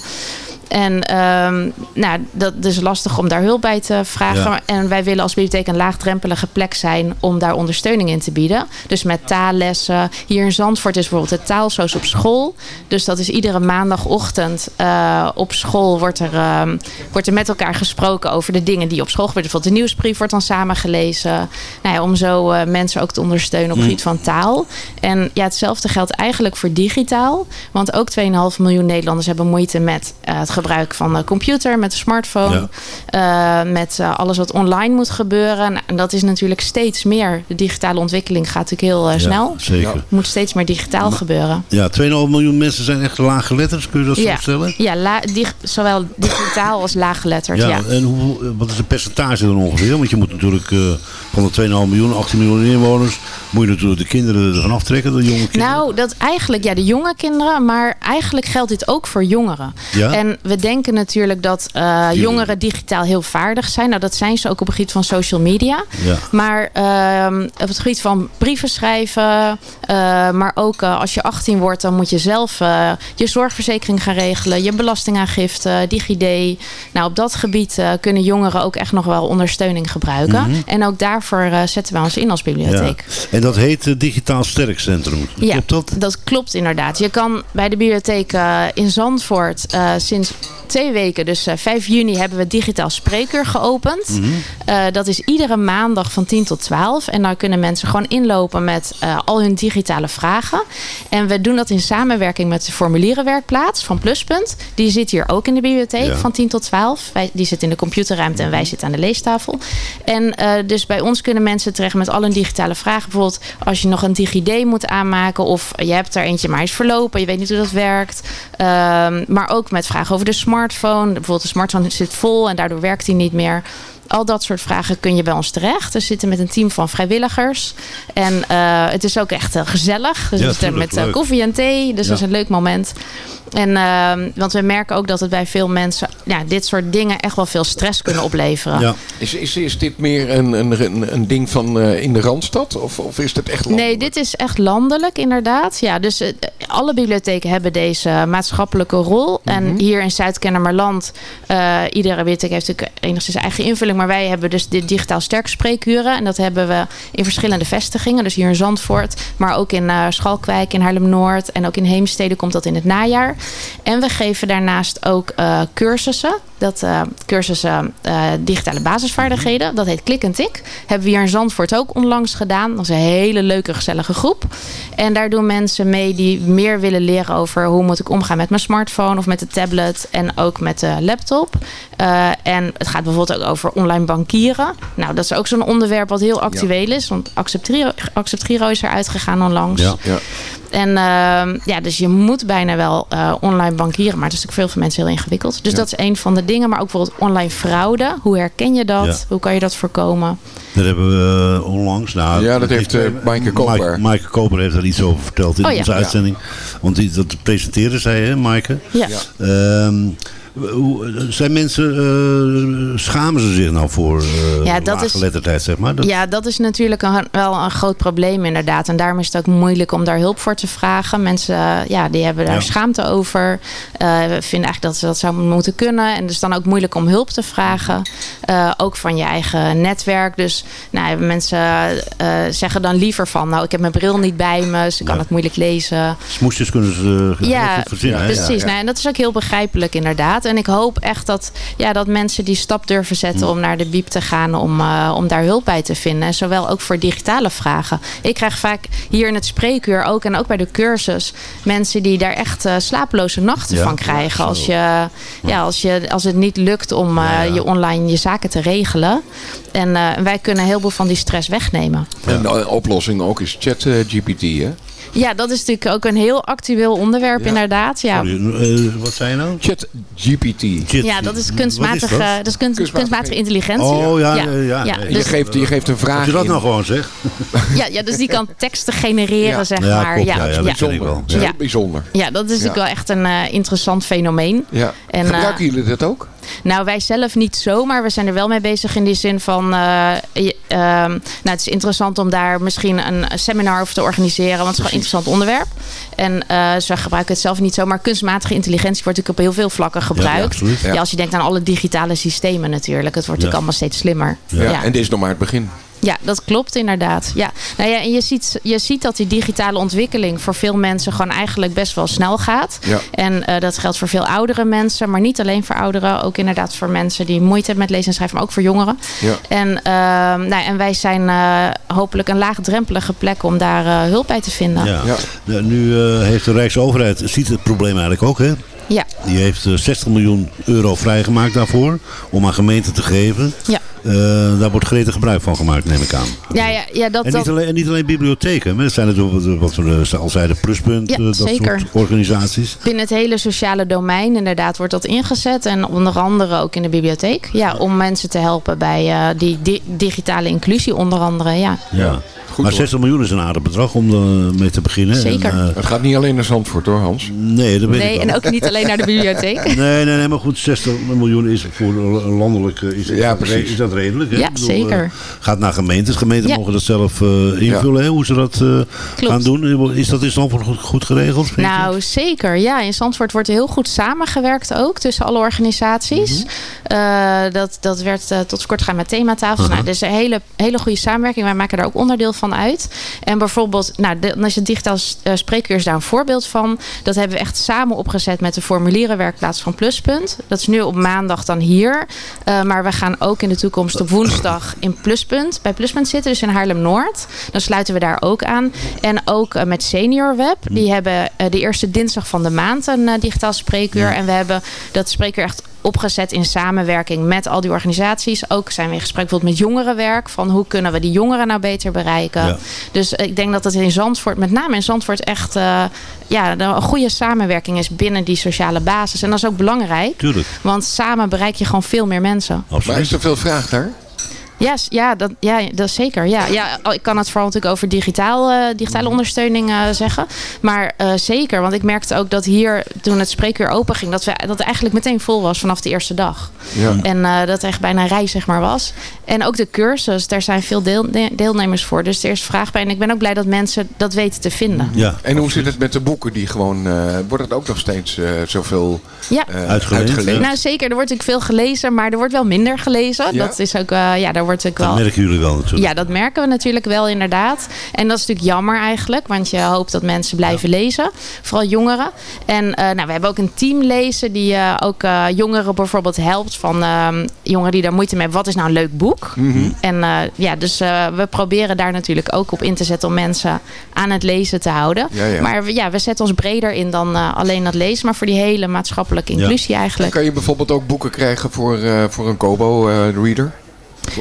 En ehm, nou, dat is lastig om daar hulp bij te vragen. Ja. En wij willen als bibliotheek een laagdrempelige plek zijn om daar ondersteuning in te bieden. Dus met taallessen. Hier in Zandvoort is bijvoorbeeld de taalsoos op school. Dus dat is iedere maandagochtend eh, op school wordt er, ehm, wordt er met elkaar gesproken over de dingen die op school gebeuren. Bijvoorbeeld de nieuwsbrief wordt dan samengelezen. Nou ja, om zo eh, mensen ook te ondersteunen op het Mm. gebied van taal. En ja, hetzelfde geldt eigenlijk voor digitaal. Want ook 2,5 miljoen Nederlanders hebben moeite met eh, het gebruik van de computer, met de smartphone. eh, met eh, alles wat online moet gebeuren. Nou, en dat is natuurlijk steeds meer. De digitale ontwikkeling gaat natuurlijk heel eh, snel. Ja, zeker. Het moet steeds meer digitaal gebeuren. Ja, 2,5 miljoen mensen zijn echt laaggeletterd, kun je dat zo Ja, stellen? ja la- dig- zowel digitaal als laaggeletterd. Ja, Ja, en hoe, wat is het percentage dan ongeveer? Want je moet natuurlijk eh, van de 2,5 miljoen, 18 miljoen inwoners, moet je natuurlijk de kinderen ervan aftrekken, de jonge kinderen. Nou, dat eigenlijk, ja, de jonge kinderen, maar eigenlijk geldt dit ook voor jongeren. Ja? En we denken natuurlijk dat eh, jongeren digitaal heel vaardig zijn. Nou, dat zijn ze ook op het gebied van social media. Ja. Maar ehm, op het gebied van brieven schrijven, eh, maar ook eh, als je 18 wordt, dan moet je zelf je zorgverzekering gaan regelen, je belastingaangifte, DigiD. Nou, op dat gebied kunnen jongeren ook echt nog wel ondersteuning gebruiken. Mhm. En ook daarvoor eh, zetten wij ons in als bibliotheek. Ja. En dat heet eh, Digitaal Sterk Centrum. Ja, Klopt dat? klopt inderdaad. Je kan bij de bibliotheek eh, in Zandvoort sinds twee weken, dus eh, 5 juni, hebben we digitaal spreekuur geopend. Mhm. Eh, dat is iedere maandag van 10 tot 12. En daar kunnen mensen gewoon inlopen met eh, al hun digitale vragen. En we doen dat in samenwerking met de formulierenwerkplaats van Pluspunt. Die zit hier ook in de bibliotheek Ja. van 10 tot 12. Wij, die zit in de computerruimte en wij zitten aan de leestafel. En eh, dus bij ons kunnen mensen terecht met al hun digitale vragen. Bijvoorbeeld als je nog een DigiD moet aanmaken of je hebt er eentje maar is verlopen. Je weet niet hoe dat werkt. Ehm, maar ook met vragen over de smartphone. Bijvoorbeeld de smartphone zit vol en daardoor werkt die niet meer. Al dat soort vragen kun je bij ons terecht. We zitten met een team van vrijwilligers. En eh, het is ook echt eh, gezellig. Dus Ja, we zitten tuurlijk, met eh, leuk. koffie en thee. Dus Ja. dat is een leuk moment. En, ehm, want we merken ook dat het bij veel mensen... Ja, dit soort dingen echt wel veel stress kunnen opleveren. Is, is, is dit meer een, een, een, een ding van eh, in de Randstad? Of, of is het echt landelijk? Nee, dit is echt landelijk inderdaad. Ja, dus alle bibliotheken hebben deze maatschappelijke rol. En hier in Zuid-Kennemerland, eh iedere bibliotheek heeft natuurlijk enigszins eigen invulling. Maar wij hebben dus de digitaal sterke spreekuren. En dat hebben we in verschillende vestigingen. Dus hier in Zandvoort, maar ook in eh, Schalkwijk, in Haarlem-Noord. En ook in Heemstede komt dat in het najaar. En we geven daarnaast ook eh, cursussen. Dat eh, cursussen digitale basisvaardigheden. Dat heet Klik en Tik. Hebben we hier in Zandvoort ook onlangs gedaan. Dat is een hele leuke, gezellige groep. En daar doen mensen mee die meer willen leren over hoe moet ik omgaan met mijn smartphone of met de tablet en ook met de laptop. En het gaat bijvoorbeeld ook over online bankieren. Nou, dat is ook zo'n onderwerp wat heel actueel is. Want Acceptgiro, Acceptgiro is eruit gegaan onlangs. Ja. Ja. En ehm, ja, dus je moet bijna wel eh, online bankieren. Maar het is natuurlijk veel voor mensen heel ingewikkeld. Dus dat is een van de dingen. Maar ook bijvoorbeeld online fraude. Hoe herken je dat? Ja. Hoe kan je dat voorkomen? Daar hebben we eh, onlangs... Nou, Ja, dat heeft, eh, Maaike Koper. Maaike, Maaike Koper heeft er iets over verteld in Oh, ja. onze Ja. uitzending. Want die, dat presenteren zij, hè, Maaike? Ja. Ehm, zijn mensen, eh, schamen ze zich nou voor eh Ja, dat is- zeg maar? Dat, Ja, dat is natuurlijk een, wel een groot probleem inderdaad. En daarom is het ook moeilijk om daar hulp voor te vragen. Mensen eh, ja, die hebben daar Ja. schaamte over. We vinden eigenlijk dat ze dat zou moeten kunnen. En het is dan ook moeilijk om hulp te vragen. Ook van je eigen netwerk. Dus nou, ja, mensen zeggen dan liever van... nou, ik heb mijn bril niet bij me, ik kan Ja. het moeilijk lezen. Smoesjes kunnen ze Ja, goed verzinnen. hè? precies. Nou, en dat is ook heel begrijpelijk inderdaad. En ik hoop echt dat, ja, dat mensen die stap durven zetten om naar de biep te gaan, om, eh, om daar hulp bij te vinden. En zowel ook voor digitale vragen. Ik krijg vaak hier in het spreekuur ook en ook bij de cursus mensen die daar echt eh, slapeloze nachten Ja, van krijgen. ja, als, je, ja, als, je, als het niet lukt om eh, Ja, ja. je online je zaken te regelen. En eh, wij kunnen heel veel van die stress wegnemen. En de oplossing ook is ChatGPT, hè? Ja, dat is natuurlijk ook een heel actueel onderwerp Ja. inderdaad. Ja. Sorry, eh, wat zei je nou? ChatGPT. Shit. Ja, dat is kunstmatige, is dat? dat? is kunst- Kunstmatige- kunstmatige intelligentie. Oh ja, ja, ja, ja. ja, Nee, Je geeft, je geeft een vraag Als je dat in. nou gewoon zegt. ja, ja, dus die kan teksten genereren, Ja. zeg Ja, maar. klopt, ja, ja, ja, ja, dat ja. Bijzonder. Ja. bijzonder. dat is natuurlijk Ja. wel echt een eh, interessant fenomeen. Ja. En, Gebruiken eh, jullie dat ook? Nou, wij zelf niet zo, maar we zijn er wel mee bezig in die zin van... eh, je- ehm, nou, het is interessant om daar misschien een seminar over te organiseren, want het is gewoon een interessant onderwerp. En eh, ze gebruiken het zelf niet zo, maar kunstmatige intelligentie wordt natuurlijk op heel veel vlakken gebruikt. absoluut. Ja, als je denkt aan alle digitale systemen natuurlijk. Het wordt natuurlijk allemaal steeds slimmer. Ja. En dit is nog maar het begin. Ja, dat klopt inderdaad. Ja. Nou ja, en je ziet, je ziet dat die digitale ontwikkeling voor veel mensen gewoon eigenlijk best wel snel gaat. Ja. En eh, dat geldt voor veel oudere mensen, maar niet alleen voor ouderen. Ook inderdaad voor mensen die moeite hebben met lezen en schrijven, maar ook voor jongeren. Ja. En, ehm, nou, en wij zijn eh, hopelijk een laagdrempelige plek om daar eh, hulp bij te vinden. Ja. Ja. Nou, nu eh, heeft de Rijksoverheid, ziet het probleem eigenlijk ook, hè? Ja. Die heeft eh, 60 miljoen euro vrijgemaakt daarvoor, om aan gemeenten te geven. Ja. Eh, daar wordt gretig gebruik van gemaakt, neem ik aan. Ja, ja, ja, dat, En niet, alleen, en niet alleen bibliotheken, maar dat zijn natuurlijk wat we eh, al zeiden, pluspunt, Ja, eh, dat zeker. soort organisaties. Binnen het hele sociale domein inderdaad wordt dat ingezet. En onder andere ook in de bibliotheek. Ja, om mensen te helpen bij die di- digitale inclusie onder andere. Ja. Ja. Goed maar hoor. 60 miljoen is een aardig bedrag om er mee te beginnen. Zeker. En, eh, Het gaat niet alleen naar Zandvoort hoor, Hans. nee, dat weet ik Nee, en ook niet alleen naar de bibliotheek. Nee, nee, nee, maar goed, 60 miljoen is voor een landelijk eh, is, Ja, precies. is dat redelijk. Hè? Ja, bedoel, zeker. eh, gaat naar gemeentes. Gemeenten Ja. mogen dat zelf eh, invullen, hè, hoe ze dat eh, gaan doen. Is dat in Stanford goed, goed geregeld? vind je? Nou, zeker. Ja, in Zandvoort wordt heel goed samengewerkt ook tussen alle organisaties. Eh, dat, dat werd eh, tot kort gaan met thematafels. Aha. Nou, dus een hele, hele goede samenwerking. Wij maken daar ook onderdeel van uit. En bijvoorbeeld, nou, de- dan is het digitaal spreekuur is daar een voorbeeld van. Dat hebben we echt samen opgezet met de formulierenwerkplaats van Pluspunt. Dat is nu op maandag dan hier. Eh, maar we gaan ook in de toekomst op woensdag in Pluspunt, bij Pluspunt zitten, dus in Haarlem-Noord. Dan sluiten we daar ook aan. En ook eh, met Senior Web. Die hebben eh, de eerste dinsdag van de maand een eh, digitaal spreekuur. En we hebben dat spreekuur echt opgezet in samenwerking met al die organisaties. Ook zijn we in gesprek bijvoorbeeld met jongerenwerk. Van hoe kunnen we die jongeren nou beter bereiken. Ja. Dus ik denk dat het in Zandvoort, met name in Zandvoort, echt eh, ja, een goede samenwerking is binnen die sociale basis. En dat is ook belangrijk. Tuurlijk, Want samen bereik je gewoon veel meer mensen. Maar absoluut. is er veel vraag daar? Ja, s- ja, dat, ja, dat is zeker. Ja, ja, oh, ik kan het vooral natuurlijk over digitaal, eh, digitale ondersteuning eh, zeggen. Maar eh, zeker, want ik merkte ook dat hier, toen het spreekuur open ging, dat, we, dat het eigenlijk meteen vol was vanaf de eerste dag. Ja. En eh, dat het echt bijna een rij zeg maar was. En ook de cursus, daar zijn veel deel, de- deelnemers voor. Dus er is vraag bij. En ik ben ook blij dat mensen dat weten te vinden. Ja. En hoe zit het met de boeken die gewoon... eh, wordt het ook nog steeds eh, zoveel Ja. eh, Uitgeleend, uitgeleend? Nou zeker, er wordt natuurlijk veel gelezen, maar er wordt wel minder gelezen. Ja? Dat is ook, eh, ja, daar wordt ook Dat wel... merken jullie wel natuurlijk. Ja, dat merken we natuurlijk wel inderdaad. En dat is natuurlijk jammer eigenlijk, want je hoopt dat mensen blijven lezen. Vooral jongeren. En eh, nou, we hebben ook een team lezen die eh, ook eh, jongeren bijvoorbeeld helpt. Van ehm, jongeren die daar moeite mee hebben. Wat is nou een leuk boek? Mhm. En eh, ja, dus eh, we proberen daar natuurlijk ook op in te zetten om mensen aan het lezen te houden. Ja, ja. Maar we- ja, we zetten ons breder in dan eh, alleen dat lezen. Maar voor die hele maatschappelijke inclusie En eigenlijk. kan je bijvoorbeeld ook boeken krijgen voor, eh, voor een Kobo-reader?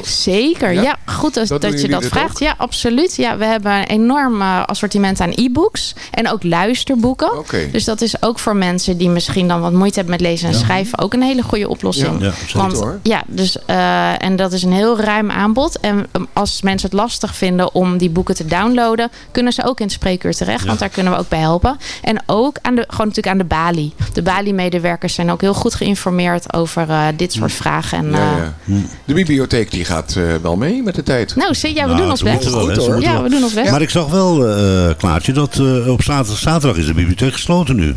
Zeker, Ja? ja. Goed dat, Dat je dat dit vraagt. ook? Ja, absoluut. Ja, we hebben een enorm eh, assortiment aan e-books. En ook luisterboeken. Dus dat is ook voor mensen die misschien dan wat moeite hebben met lezen en schrijven... ook een hele goede oplossing. Ja, ja, zeker. Want, hoor. ja, dus, eh, en dat is een heel ruim aanbod. En um, als mensen het lastig vinden om die boeken te downloaden... kunnen ze ook in het spreekuur terecht. Want daar kunnen we ook bij helpen. En ook aan de, gewoon natuurlijk aan de balie. De balie-medewerkers zijn ook heel goed geïnformeerd over eh, dit soort vragen. En, Ja, ja. De bibliotheek die gaat eh, wel mee met de tijd. nou, zie- ja, we Nou, doen ons best. moeten wel, Goed, hoor. Ja, we doen ons best. Maar ik zag wel, eh Klaartje, dat eh, op zaterdag, zaterdag is de bibliotheek gesloten nu.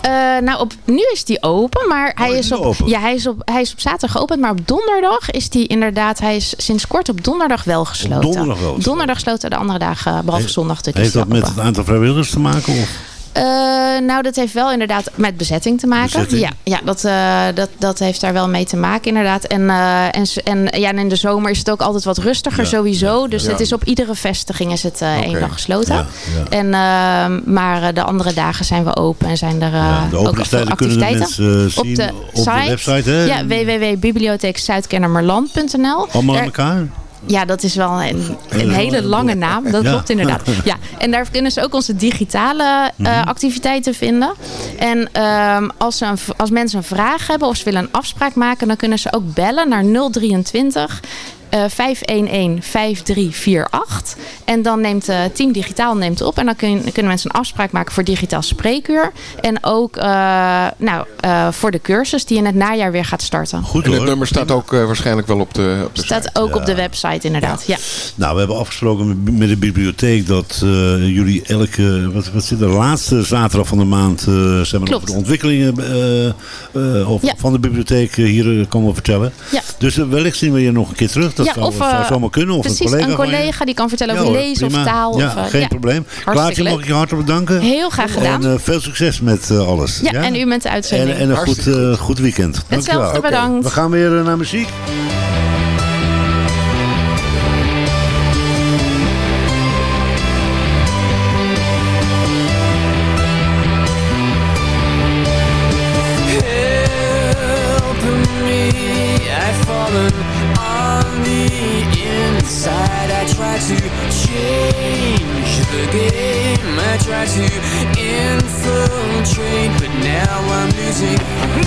Eh, nou, op, nu is die open, maar hij Oh, is is, op, open? Ja, hij, is op, hij is op zaterdag geopend, maar op donderdag is die inderdaad, hij is sinds kort op donderdag wel gesloten. donderdag wel gesloten. Donderdag gesloten, de andere dagen, behalve Heeft- zondag natuurlijk. Heeft dat met het aantal vrijwilligers te maken? Of? Eh, nou, dat heeft wel inderdaad met bezetting te maken. Bezetting? Ja, ja dat, eh, dat, dat heeft daar wel mee te maken inderdaad. En, eh, en, en, ja, en in de zomer is het ook altijd wat rustiger Ja, sowieso. Dus ja. het is op iedere vestiging is het één dag gesloten. En, ehm, maar de andere dagen zijn we open en zijn er de ook activiteiten. mensen op de, op de website. Hè? Ja, www.bibliotheekzuidkennemerland.nl. Allemaal aan elkaar? Ja, dat is wel een, een hele lange naam. Dat Ja. klopt inderdaad. Ja, en daar kunnen ze ook onze digitale Mhm. eh, activiteiten vinden. En ehm, als, ze een als mensen een vraag hebben of ze willen een afspraak maken... dan kunnen ze ook bellen naar 023 eh 511 5348. En dan neemt eh, Team Digitaal neemt op. En dan kun- kunnen mensen een afspraak maken voor digitaal spreekuur. En ook eh, nou, eh, voor de cursus die in het najaar weer gaat starten. Goed En het nummer staat ook eh, waarschijnlijk wel op de, op de Staat site. ook op de website inderdaad. Ja. Nou, we hebben afgesproken met- met de bibliotheek dat eh, jullie elke, wat, wat zit de laatste zaterdag van de maand, eh zeg maar, over de ontwikkelingen eh, eh, of Ja. van de bibliotheek eh, hier eh, komen vertellen. Ja. Dus eh, wellicht zien we je nog een keer terug. Dat Ja, zou, of, zou eh, zomaar kunnen. Of Precies, een collega, een collega die kan vertellen over lezen prima. of taal. Ja, of, eh, geen ja. probleem. Hartstikke Klaartje, mag ik je hartelijk bedanken. Heel graag gedaan. En eh, veel succes met eh, alles. ja, en u met de En, uitzending. en een goed, eh, goed weekend. Hetzelfde, bedankt. We gaan weer naar muziek. music.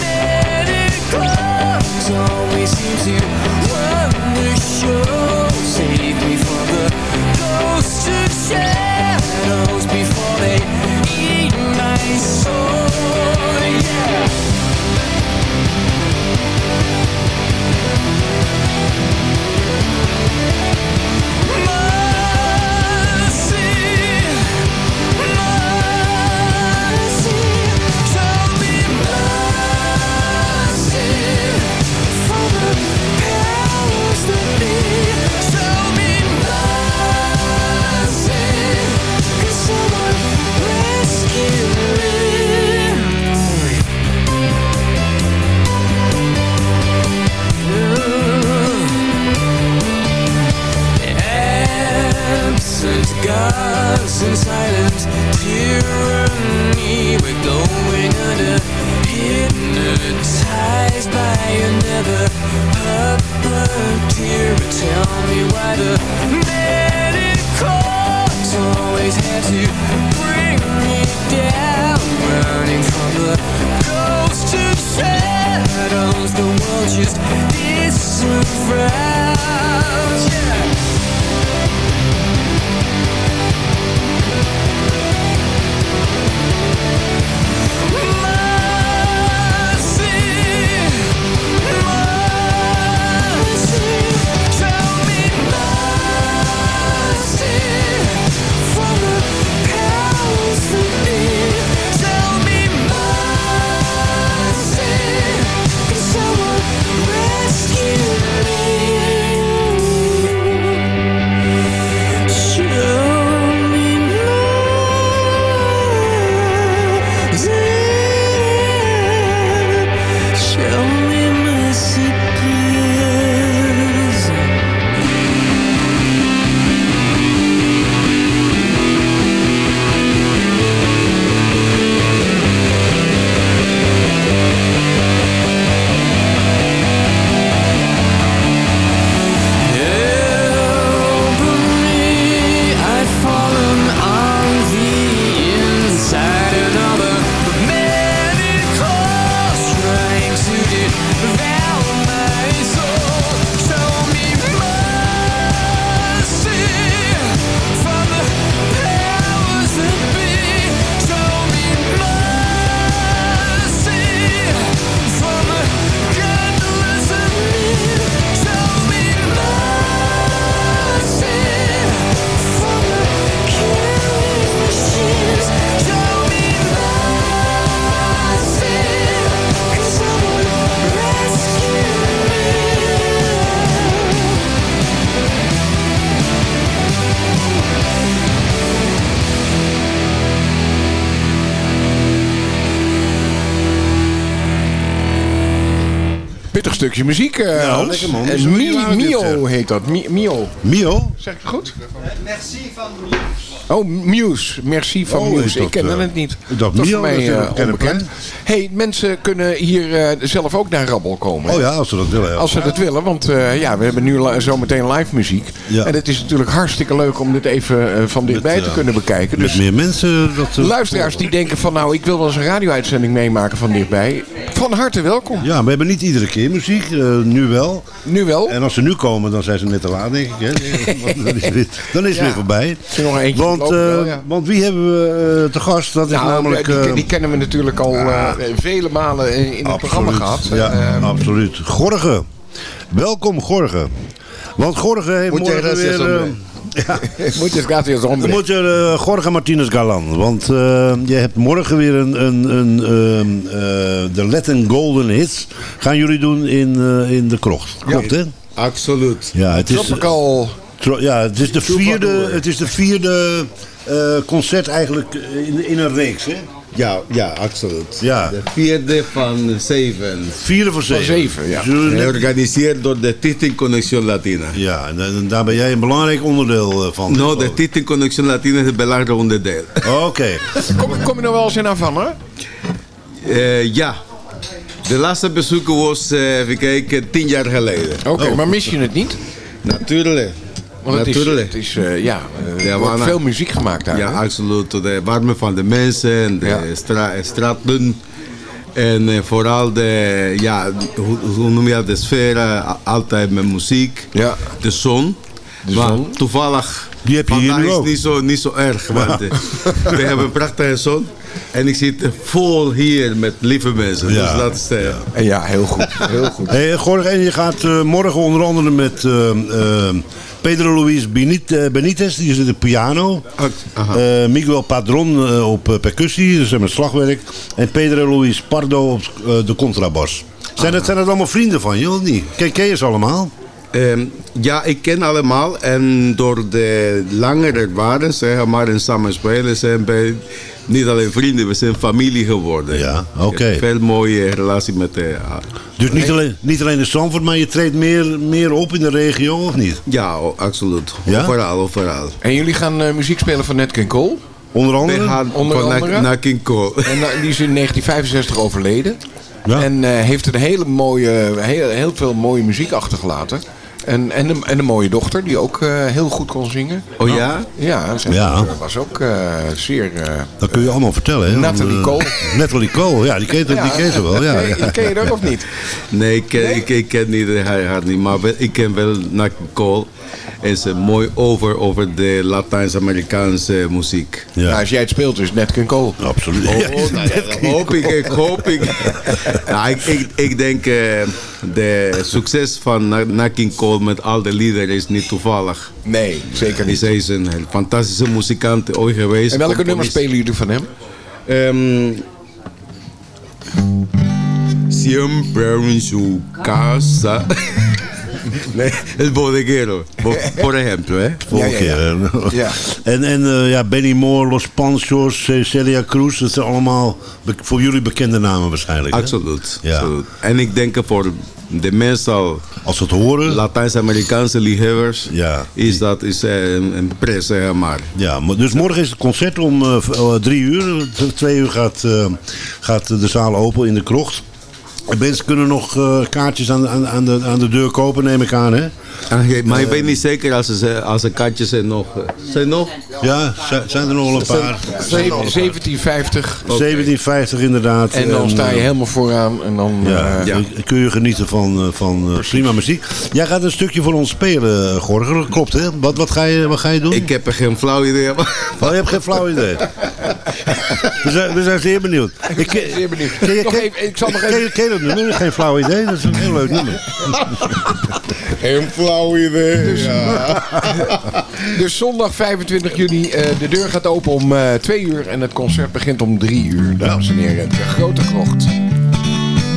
Pittig stukje muziek, eh, Ja, Hans. lekker, man. En Mi- dit, Mio heet dat. Mi- Mio. Mio? Zeg ik het goed? Oh, Muse. Merci van Oh, Muse. dat, ik kende eh, het niet. dat dat is Mio, voor mij is eh, onbekend. hey, mensen kunnen hier eh, zelf ook naar Rabbel komen. Oh ja, als ze dat willen. ja. Als ze dat willen, want eh, ja, we hebben nu zometeen live muziek. Ja. En het is natuurlijk hartstikke leuk om dit even eh, van dichtbij Met, te eh, kunnen bekijken. Met Dus meer mensen. Dat, eh, luisteraars die denken van nou, ik wil wel eens een radio-uitzending meemaken van dichtbij. Van harte welkom. Ja, we hebben niet iedere keer muziek. eh, nu wel. Nu wel. En als ze nu komen, dan zijn ze net te laat, denk ik. Hè? Dan is het weer, dan is het Ja. weer voorbij. Nog eentje Want, lopen wel, eh, ja. want wie hebben we eh, te gast? Dat is Nou, namelijk... die, die kennen we natuurlijk al eh, vele malen in, in het programma gehad. Ja, Eh, absoluut. Gorge. Welkom, Gorge. Want Gorge heeft morgen weer... eh, hombre. Moet je het gratis Dan ombreken. moet je uh, Jorge Martinez Galan. Want eh, je hebt morgen weer een, een, een, ehm, eh, de Latin Golden Hits. Gaan jullie doen in, eh, in de krocht. Klopt, hè? Absoluut. Ja, het is, Tropical. tro- ja, het is de vierde, het is de vierde eh, concert eigenlijk in, in een reeks, hè? Ja, ja, absoluut. Ja. De vierde van zeven. Vierde van zeven. zeven, ja. Georganiseerd door de Titin Connection Latina. Ja, en, en daar ben jij een belangrijk onderdeel eh, van. No, de Titin Connection Latina is een belangrijk onderdeel. Oké. Kom, kom je nog wel eens in Havana? Eh, ja. De laatste bezoek was, eh, even kijken, tien jaar geleden. Oké, Oh. maar mis je het niet? Natuurlijk. Want het is, Natuurlijk. het is eh, ja, eh, Ja, er wordt maar- veel muziek gemaakt daar. Ja, hè? absoluut. De warme van de mensen en de Ja. stra- straten. En eh, vooral de, ja, hoe, hoe noem je dat, de sfeer, eh, altijd met muziek. Ja. De zon. De maar zon. toevallig, Die heb je hier vandaag is ook. niet zo, niet zo erg. Want eh, we hebben een prachtige zon. En ik zit vol hier met lieve mensen. Ja. Dus dat is... eh, En ja, heel goed. Heel goed. Hey, Jorge, en je gaat eh, morgen onder andere met eh, eh, Pedro Luis eh, Benitez, die is op de piano. Eh, Miguel Padron eh, op percussie, dus met slagwerk. En Pedro Luis Pardo op de contrabas. Zijn dat, zijn dat allemaal vrienden van je, of niet? Ken, ken je ze allemaal? Ehm, ja, ik ken allemaal. En door de langere ervaring, zeg maar, en samen spelen, zijn wij niet alleen vrienden, we zijn familie geworden. Ja, oké. Heb Veel mooie relatie met de... Dus niet alleen, niet alleen in Zandvoort, maar je treedt meer, meer op in de regio, of niet? ja, absoluut. Ja? Overal, overal. En jullie gaan eh, muziek spelen van Nat King Cole. Onder We andere? gaan Onder van andere? naar, naar King Cole. En eh, die is in 1965 overleden. Ja. En eh, heeft een hele mooie, heel, heel veel mooie muziek achtergelaten. En, en, een, en een mooie dochter die ook eh, heel goed kon zingen. Oh ja? Ja, dochter was ook eh, zeer... eh, Dat kun je allemaal vertellen. Hè? Natalie Cole. Natalie Cole, ja, die kent, die kent ze wel. Ja, ja. Ken, ken je dat of niet? Nee, ik ken, Ik, ik ken niet, hij haar niet, maar ik ken wel Nat Cole. En ze mooi over, over de Latijns-Amerikaanse muziek. Ja. Nou, als jij het speelt, is net King Cole. Absoluut. Oh, nou ja, hoop ik, ik hoop ik. nou, ik, ik, ik denk, eh, de succes van Na- Nat King Cole met al de liederen is niet toevallig. Nee, zeker niet. Hij is een fantastische muzikant ooit geweest. En welke nummers componist. spelen jullie van hem? Em, siempre en su casa. nee, el bodeguero. Bo- Por ejemplo, hè? Ja, ja. En, en eh, ja, Benny Moore, Los Panchos, eh, Celia Cruz. Dat zijn allemaal voor jullie bekende namen waarschijnlijk. Absoluut. Ja. absoluut. En ik denk voor de meestal Als het horen. Latijns-Amerikaanse liefhebbers Ja. is dat is, eh, een, een pres, zeg maar. Ja, maar dus morgen is het concert om drie uur. Twee uur gaat, gaat de zaal open in de krocht. En mensen kunnen nog eh, kaartjes aan, aan, aan, de, aan de deur kopen, neem ik aan, hè? Maar ik weet niet zeker als er, als er kaartjes zijn nog. eh, Zijn nog? Ja, zi- zijn er nog wel een paar. Zeven- 1750. 1750 inderdaad. En dan sta je eh, helemaal vooraan. En dan, Ja, eh, Ja. kun je genieten van, eh, van eh, prima muziek. Jij gaat een stukje voor ons spelen, eh, Gorger. Dat klopt, hè? Wat, wat, ga je, wat ga je doen? Ik heb er geen flauw idee. Oh, je hebt geen flauw idee. we, zijn, we zijn zeer benieuwd. Ik, zeer benieuwd. Ken je, Nog ken, even- ik zal nog ken, even- ken je dat nummer? Geen flauw idee. Dat is een heel leuk nummer. Geen flauw idee. Dus zondag 25 juni, eh, de deur gaat open om eh 2 uur en het concert begint om 3 uur, dames en heren. De grote krocht.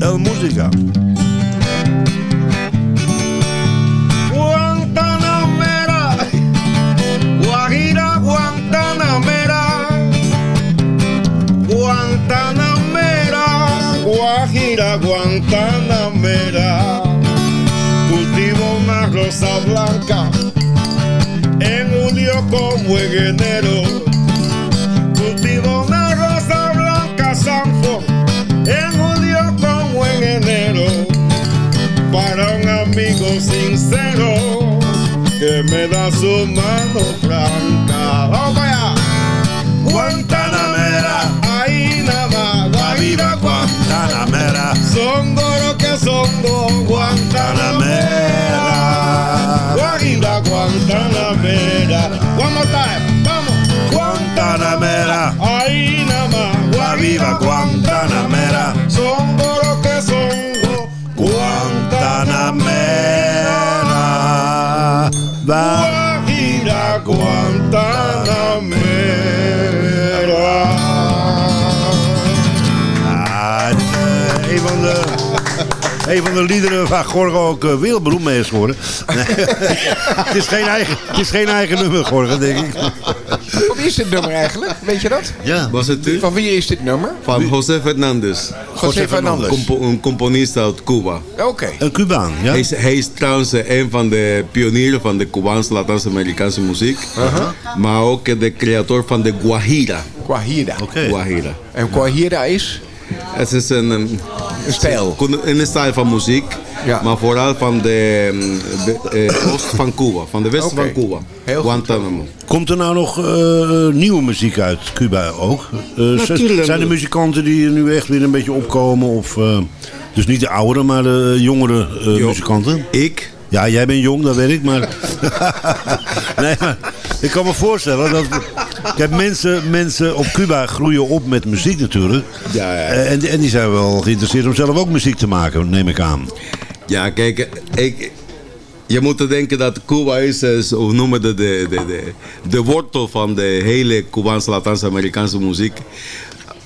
El Musica. Guantanamera, Guajira, Guantanamera. Cultivo una rosa blanca en julio como en enero. Cultivo una rosa blanca, Sanford, en julio como en enero para un amigo sincero que me da su mano franca. ¡Vamos allá! viva Guantanamera. Songoro que songo Guantanamera. Guajiba Guantanamera. One more time, vamos. Guantanamera. Ahí nada más. Guajiba Guantanamera. Songoro que songo Guantanamera. Guajira Guantanamera. Een van de liederen waar Gorgo ook uh, wereldberoemd mee is geworden. Het, is geen eigen, het is geen eigen nummer, Gorgo, denk ik. Van wie is dit nummer eigenlijk? Weet je dat? Ja. Was het u? Van wie is dit nummer? Van José Fernandez. José Fernandez. Compo- een componist uit Cuba. Oké. Een Cubaan, ja? Hij, is, hij is trouwens eh, een van de pionieren van de Cubaanse Latijns-Amerikaanse muziek. Maar ook eh, de creator van de Guajira. Guajira. Oké. Guajira. En Guajira is Het is een, stijl. een stijl van muziek. Ja. Maar vooral van de, mm, de eh, oost van Cuba. Van de west van Cuba. Heel. Guantanamo. Komt er nou nog eh, nieuwe muziek uit Cuba ook? Eh, zijn er muzikanten die nu echt weer een beetje opkomen? Of, eh, dus niet de oudere, maar de jongere eh, Jo. muzikanten? Ik? Ja, jij bent jong, dat weet ik, maar... nee, maar ik kan me voorstellen dat... Kijk, mensen, mensen op Cuba groeien op met muziek natuurlijk. Ja, ja. Eh, En, en die zijn wel geïnteresseerd om zelf ook muziek te maken, neem ik aan. Ja, kijk, ik, je moet denken dat Cuba is, eh, zo- hoe noemen we de, de, de, de wortel van de hele Cubaanse Latijns-Amerikaanse muziek.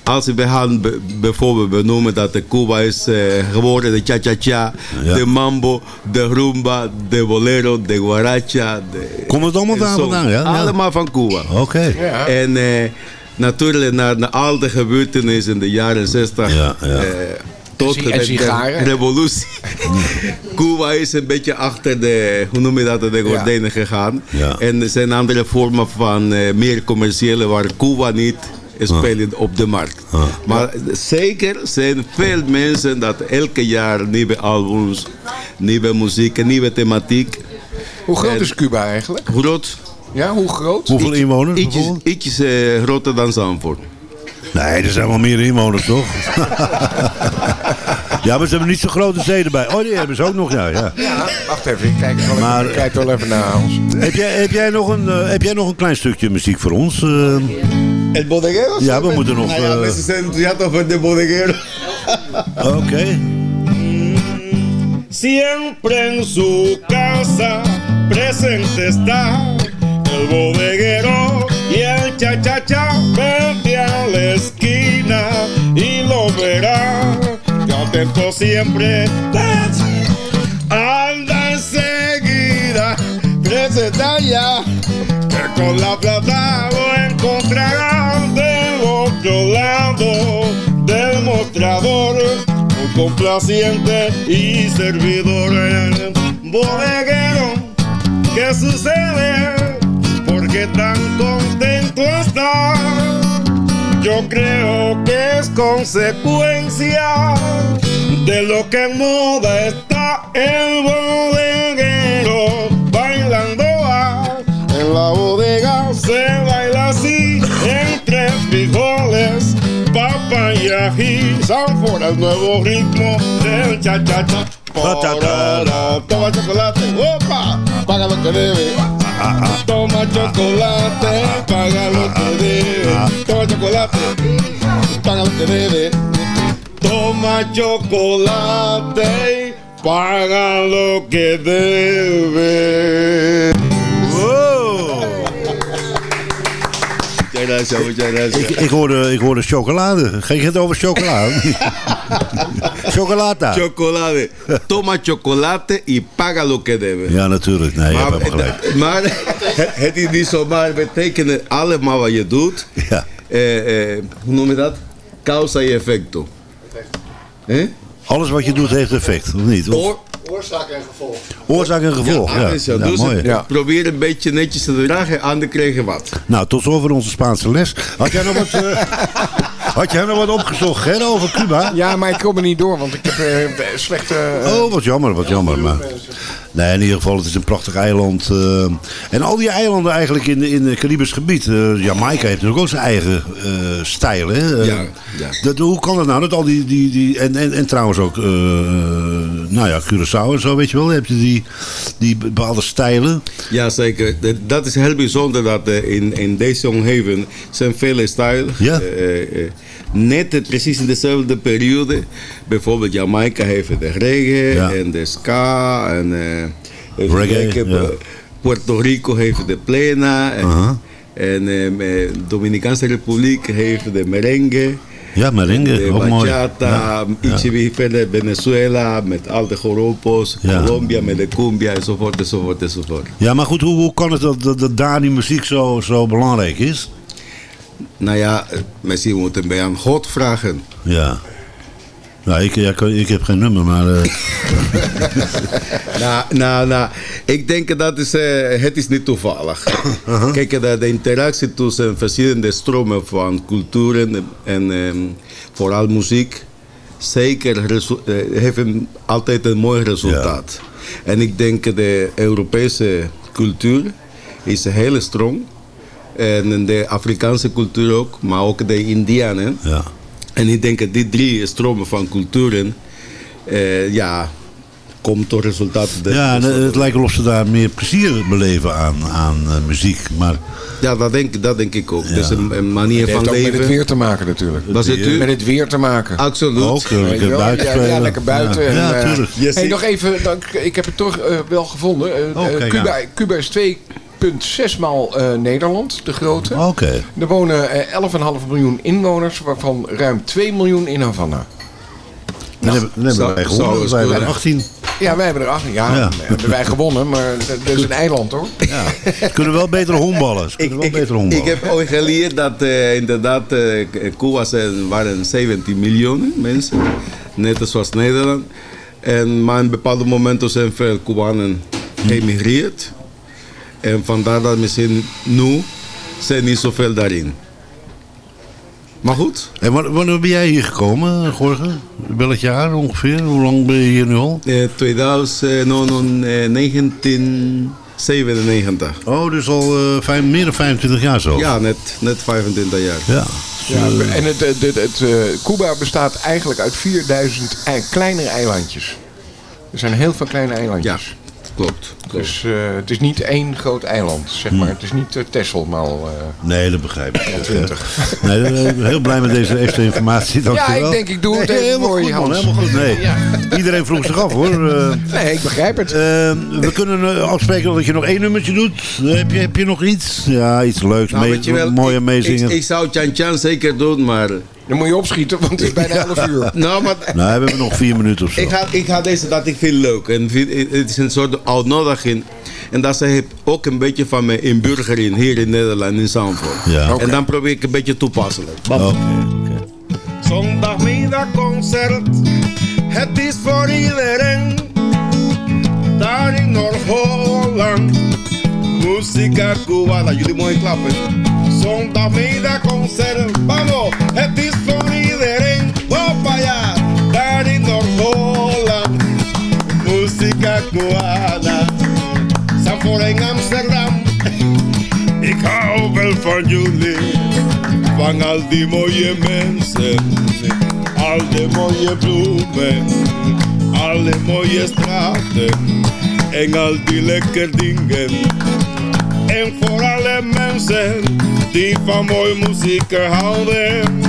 Als we gaan be- bijvoorbeeld benoemen dat de Cuba is eh, geworden de cha-cha-cha, Ja. de mambo, de rumba, de bolero, de guaracha. De, Komt het allemaal daar vandaan, ja? Ja. Allemaal van Cuba. Oké. Ja. En eh, natuurlijk naar, naar al de gebeurtenissen in de jaren 60. Ja, ja. eh, tot En de, de sigaren. revolutie. Cuba is een beetje achter de, hoe noem je dat, de gordijnen gegaan. Ja. En er zijn andere vormen van eh, meer commerciële waar Cuba niet spelen op de markt. Maar zeker zijn veel mensen dat elke jaar nieuwe albums, nieuwe muziek, nieuwe thematiek Hoe groot En- is Cuba eigenlijk? Hoe groot? Ja, hoe groot? Hoeveel inwoners Ietsjes, bijvoorbeeld? ietsjes eh, groter dan Zandvoort. Nee, er zijn wel meer inwoners, toch? ja, maar ze hebben niet zo grote steden bij. Oh, die hebben ze ook nog, ja. ja. Ja, wacht even. Ik kijk, wel Maar- even, ik kijk wel even naar Hans. Heb, jij, heb, jij nog een, eh, heb jij nog een klein stukje muziek voor ons? eh? El bodeguero? Ja, we moeten nog... Nou ja, mensen zijn entusiast over de bodeguero. Oké. Siempre en su casa presente está el bodeguero y el cha-cha-cha. Vete a la esquina y lo verá. Que atento siempre anda enseguida. Presente allá que con la plata lo encontrarán del otro lado del mostrador. Muy complaciente y servidor bodeguero. ¿Qué sucede? Porque tan contento está. Yo creo que es consecuencia de lo que en moda está el bodeguero bailando va. En la bodega se baila así frijoles, papa y ají. El nuevo ritmo del cha cha cha. Porara, Toma chocolate, opa, paga lo que debe. Toma chocolate, paga lo que debe. Toma chocolate, paga lo que debe. Toma chocolate, paga lo que debe. Ik, ik, hoorde, ik hoorde chocolade. Ging het over chocolade? Chocolata. Chocolade. Toma chocolate y paga lo que debe. Ja, natuurlijk. Nee, je hebt Maar, maar het is niet zomaar betekenen allemaal wat je doet. Ja. Eh, eh, hoe noem je dat? Causa y effecto. Hè? Alles wat je doet heeft effect, of niet? Of Oorzaak en gevolg. oorzaak en gevolg. Ja, ah, is zo. Ja, dus mooi. het- probeer een beetje netjes te dragen, anderen krijgen wat. Nou, tot zover onze Spaanse les. Had jij nog wat, eh, had jij nog wat opgezocht, Ger, over Cuba? Ja, maar ik kom er niet door, want ik heb eh, slechte... eh, Oh, wat jammer, wat jammer. Maar... Nee, in ieder geval, het is een prachtig eiland. eh, en al die eilanden eigenlijk in, in het Caribisch gebied. eh, Jamaica heeft natuurlijk ook zijn eigen eh, stijl, hè? Ja, ja. Dat, hoe kan dat nou? Dat al die, die, die, en, en, en trouwens ook, eh, nou ja, Curaçao en zo, weet je wel. Heb je die, die bepaalde stijlen. Ja, zeker. Dat- Dat is heel bijzonder dat eh, in, in deze omgeving zijn vele stijlen. Ja. Net precies in dezelfde periode. Bijvoorbeeld Jamaica heeft de reggae Ja. en de ska. En, eh, ja. Puerto Rico heeft de plena. En, en eh, Dominicaanse Republiek heeft de merengue. Ja, merengue, de ook mooi. bachata, Ja, ietsje weer verder Venezuela met al de joropos, Ja. Colombia met de cumbia enzovoort enzovoort enzovoort. Ja, maar goed, hoe, hoe kan het dat, dat, dat daar die muziek zo, zo belangrijk is? Nou ja, eh, misschien moeten we aan God vragen. Ja. Nou, ik, ja, ik, heb geen nummer, maar... eh, nou, nou, nou, ik denk dat is, eh, het is niet toevallig. Kijk, dat de interactie tussen verschillende stromen van culturen en ehm, vooral muziek, zeker heeft een, altijd een mooi resultaat. En ik denk de Europese cultuur is heel strong. En de Afrikaanse cultuur ook, maar ook de Indianen. ja. En ik denk dat die drie stromen van culturen, eh, ja, komt tot resultaten. dat- Ja, het lijkt wel of ze daar meer plezier beleven aan, aan eh, muziek. Maar Ja, dat denk, dat denk ik ook. Ja. Dus een, een manier Het van heeft ook met het leven. weer te maken natuurlijk. Was het u? Met het weer te maken. Absoluut. ook eh, Weet lekker buiten ja, ja, lekker buiten. Ja, en, ja, eh, tuurlijk. Yes, hey, nog even, dan- ik heb het toch wel gevonden. Oh, Cuba. Cuba is 2,6 maal eh, Nederland, de grote. Oké. Er wonen eh, 11,5 miljoen inwoners, waarvan ruim 2 miljoen in Havana. Dan hebben, dan hebben wij gewonnen. Wij hebben kunnen. 18. Ja, wij hebben er 18. Ja, Ja. hebben wij gewonnen, maar dat is een eiland hoor. Ja. Ze kunnen wel beter honkballen. Ze kunnen wel ik, beter ik honkballen. heb ooit geleerd dat eh, inderdaad eh, Cuba waren 17 miljoen mensen, net zoals Nederland. En maar in bepaalde momenten zijn veel Cubanen geëmigreerd. En vandaar dat misschien nu zijn niet zoveel daarin. Maar goed. En wanneer, ben jij hier gekomen, Gorge? Welk jaar ongeveer? Hoe lang ben je hier nu al? Eh, 2000, eh, no, no, eh, 1997. Oh, dus al eh, vijf, meer dan 25 jaar zo? Ja, net, net 25 jaar. Ja. Ja, en het, het, het, het, eh, Cuba bestaat eigenlijk uit 4000 ei- kleinere eilandjes. Er zijn heel veel kleine eilandjes. Klopt. Dus eh, het is niet één groot eiland, zeg maar. Het is niet uh, Texel, maar eh, Nee, dat begrijp ik. 20. Nee, eh, ik ben heel blij met deze extra informatie. Ja, ik denk, ik doe het Nee, even helemaal voor goed, je, man, Hans. Helemaal goed, nee. Ja. Iedereen vroeg zich af, hoor. Eh, Nee, ik begrijp het. eh, we kunnen eh, afspreken dat je nog één nummertje doet. Eh, heb, je, heb je nog iets? Ja, iets leuks. Nou, wel, mooie ik, meezingen. ik, ik zou Chan Chan zeker doen, maar... Dan moet je opschieten, want het is bijna 11 uur. nou, maar... Nou, we hebben nog vier minuten of zo. Ik ga, ik ga deze dat ik vind leuk. En vind, het is een soort uitnodiging. En dat ze ook een beetje van mijn inburgering hier in Nederland, in Zandvoort. Ja. En dan probeer ik een beetje toepasselijk. Oké, Zondagmiddagconcert, het is voor iedereen. Daar in Noord-Holland, Musica Cubana. Jullie mooi klappen. Zondagmiddagconcert, vamos, het is voor iedereen. Hoppa ja, daar in Noord-Holland, Musica Cubana. Zandvoort en Amsterdam, ik hou van jullie. Van al die mooie mensen, al die mooie bloemen, alle mooie straten en al die lekker dingen. En voor alle mensen die van mooie muziek houden,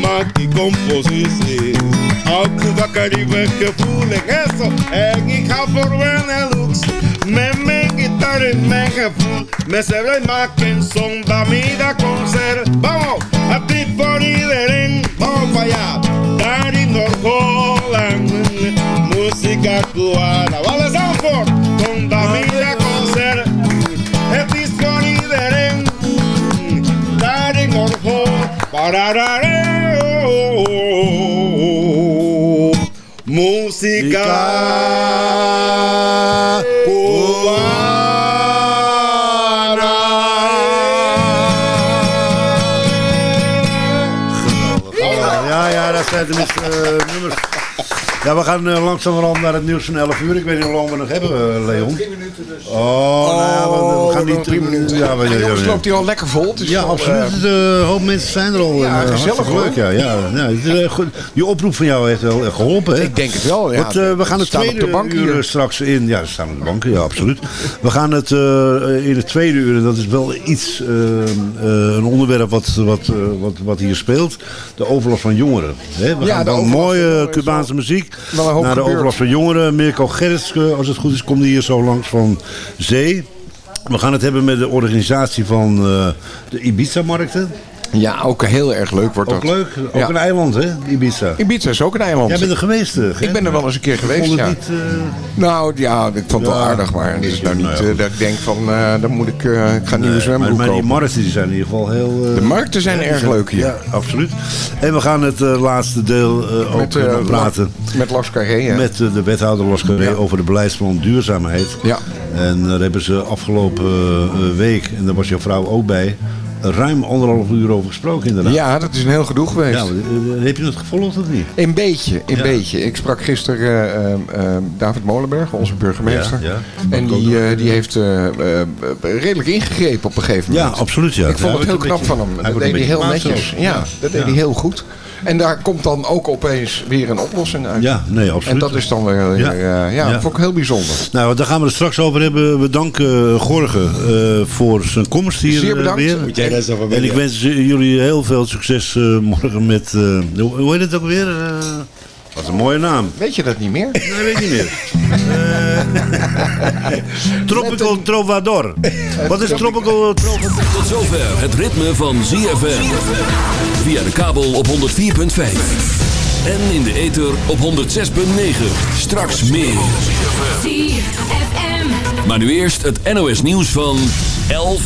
maak ik composities. Al Cuba Caribe gevoel en eso. En ik ga voor Benelux met mijn gitaar en mijn gevoel. Met z'n allen maken zondagmiddag concert. Vamos, het is voor iedereen. Vamos para allá, daar in Noord-Holland. Música cubana. Wale Zandvoort, zondagmiddag concert. Noord-Holland. Pararareo. Música Ja, ja, dat zijn tenminste eh, nummers. Ja, we gaan uh, langzamerhand naar het nieuws van 11 uur. Ik weet niet hoe lang we nog hebben, uh, Leon. Oh, nou ja, we, we gaan niet... drie minuten. Ja, we, ja, ja, loopt hier al lekker vol. Het is Ja, absoluut. eh, De hoop mensen zijn er al. Ja, eh, gezellig, leuk. Ja, ja, ja. Het is, eh, goed. Die oproep van jou heeft wel eh, geholpen. Hè? Ik denk het wel, ja. Want, eh, we gaan het Staan op tweede de bank uur hier. straks in. Ja, ze staan op de banken, ja, absoluut. We gaan het eh, in het tweede uur, en dat is wel iets, eh, eh, een onderwerp wat, wat, eh, wat, wat hier speelt. De overlast van jongeren. Hè? We Ja, gaan van mooie Cubaanse muziek wel een hoop naar de overlast van jongeren. Mirko Gerritske, als het goed is, komt hier zo langs van Zee. We gaan het hebben met de organisatie van eh, de Ibiza-markten. Ja, ook heel erg leuk wordt Ook dat. leuk. Ook Ja. een eiland, hè, Ibiza. Ibiza is ook een eiland. Jij bent er geweest, eh, Gert? Ik ben er wel eens een keer geweest, ja. niet, eh, Nou ja, ik vond het wel aardig, maar het is nou niet Nou eh, dat ik denk van, eh dan moet ik, eh, ik ga nieuwe zwembroek maar, maar die kopen. markten die zijn in ieder geval heel... eh, De markten zijn erg leuk hier. Ja, absoluut. En we gaan het eh, laatste deel eh, ook Met, eh, eh, praten. Met Carré, hè? Met eh, de wethouder Los Carré Ja. over de beleidsplan duurzaamheid. Ja. En daar hebben ze afgelopen eh, week, en daar was jouw vrouw ook bij, ruim anderhalf uur over gesproken inderdaad. Ja, dat is een heel gedoe geweest. Ja, eh, heb je het gevolgd of niet? Een beetje, een Ja. beetje. Ik sprak gisteren eh, eh, David Molenberg, onze burgemeester. Ja, ja. En die, die heeft redelijk ingegrepen op een gegeven Ja, moment. absoluut. Ja. Ik vond het heel knap van hem. hij Dat deed hij heel netjes. Ja, dat deed Ja. hij heel goed. En daar komt dan ook opeens weer een oplossing uit. Ja, nee, absoluut. En dat is dan weer, Ja. eh, ja, Ja. vond ik heel bijzonder. Nou, daar gaan we het straks over hebben. We danken eh, Gorge eh, voor zijn komst hier Zeer bedankt. weer. Moet jij daar en ik wens jullie heel veel succes morgen met... eh, hoe, hoe heet het ook weer? Wat een mooie naam. Weet je dat niet meer? Nee, weet ik niet meer. Eh, Tropical Trovador. Wat is Tropical Trovador? Tot zover het ritme van ZFM. Via de kabel op 104.5. En in de ether op 106.9. Straks meer. Maar nu eerst het NOS nieuws van 11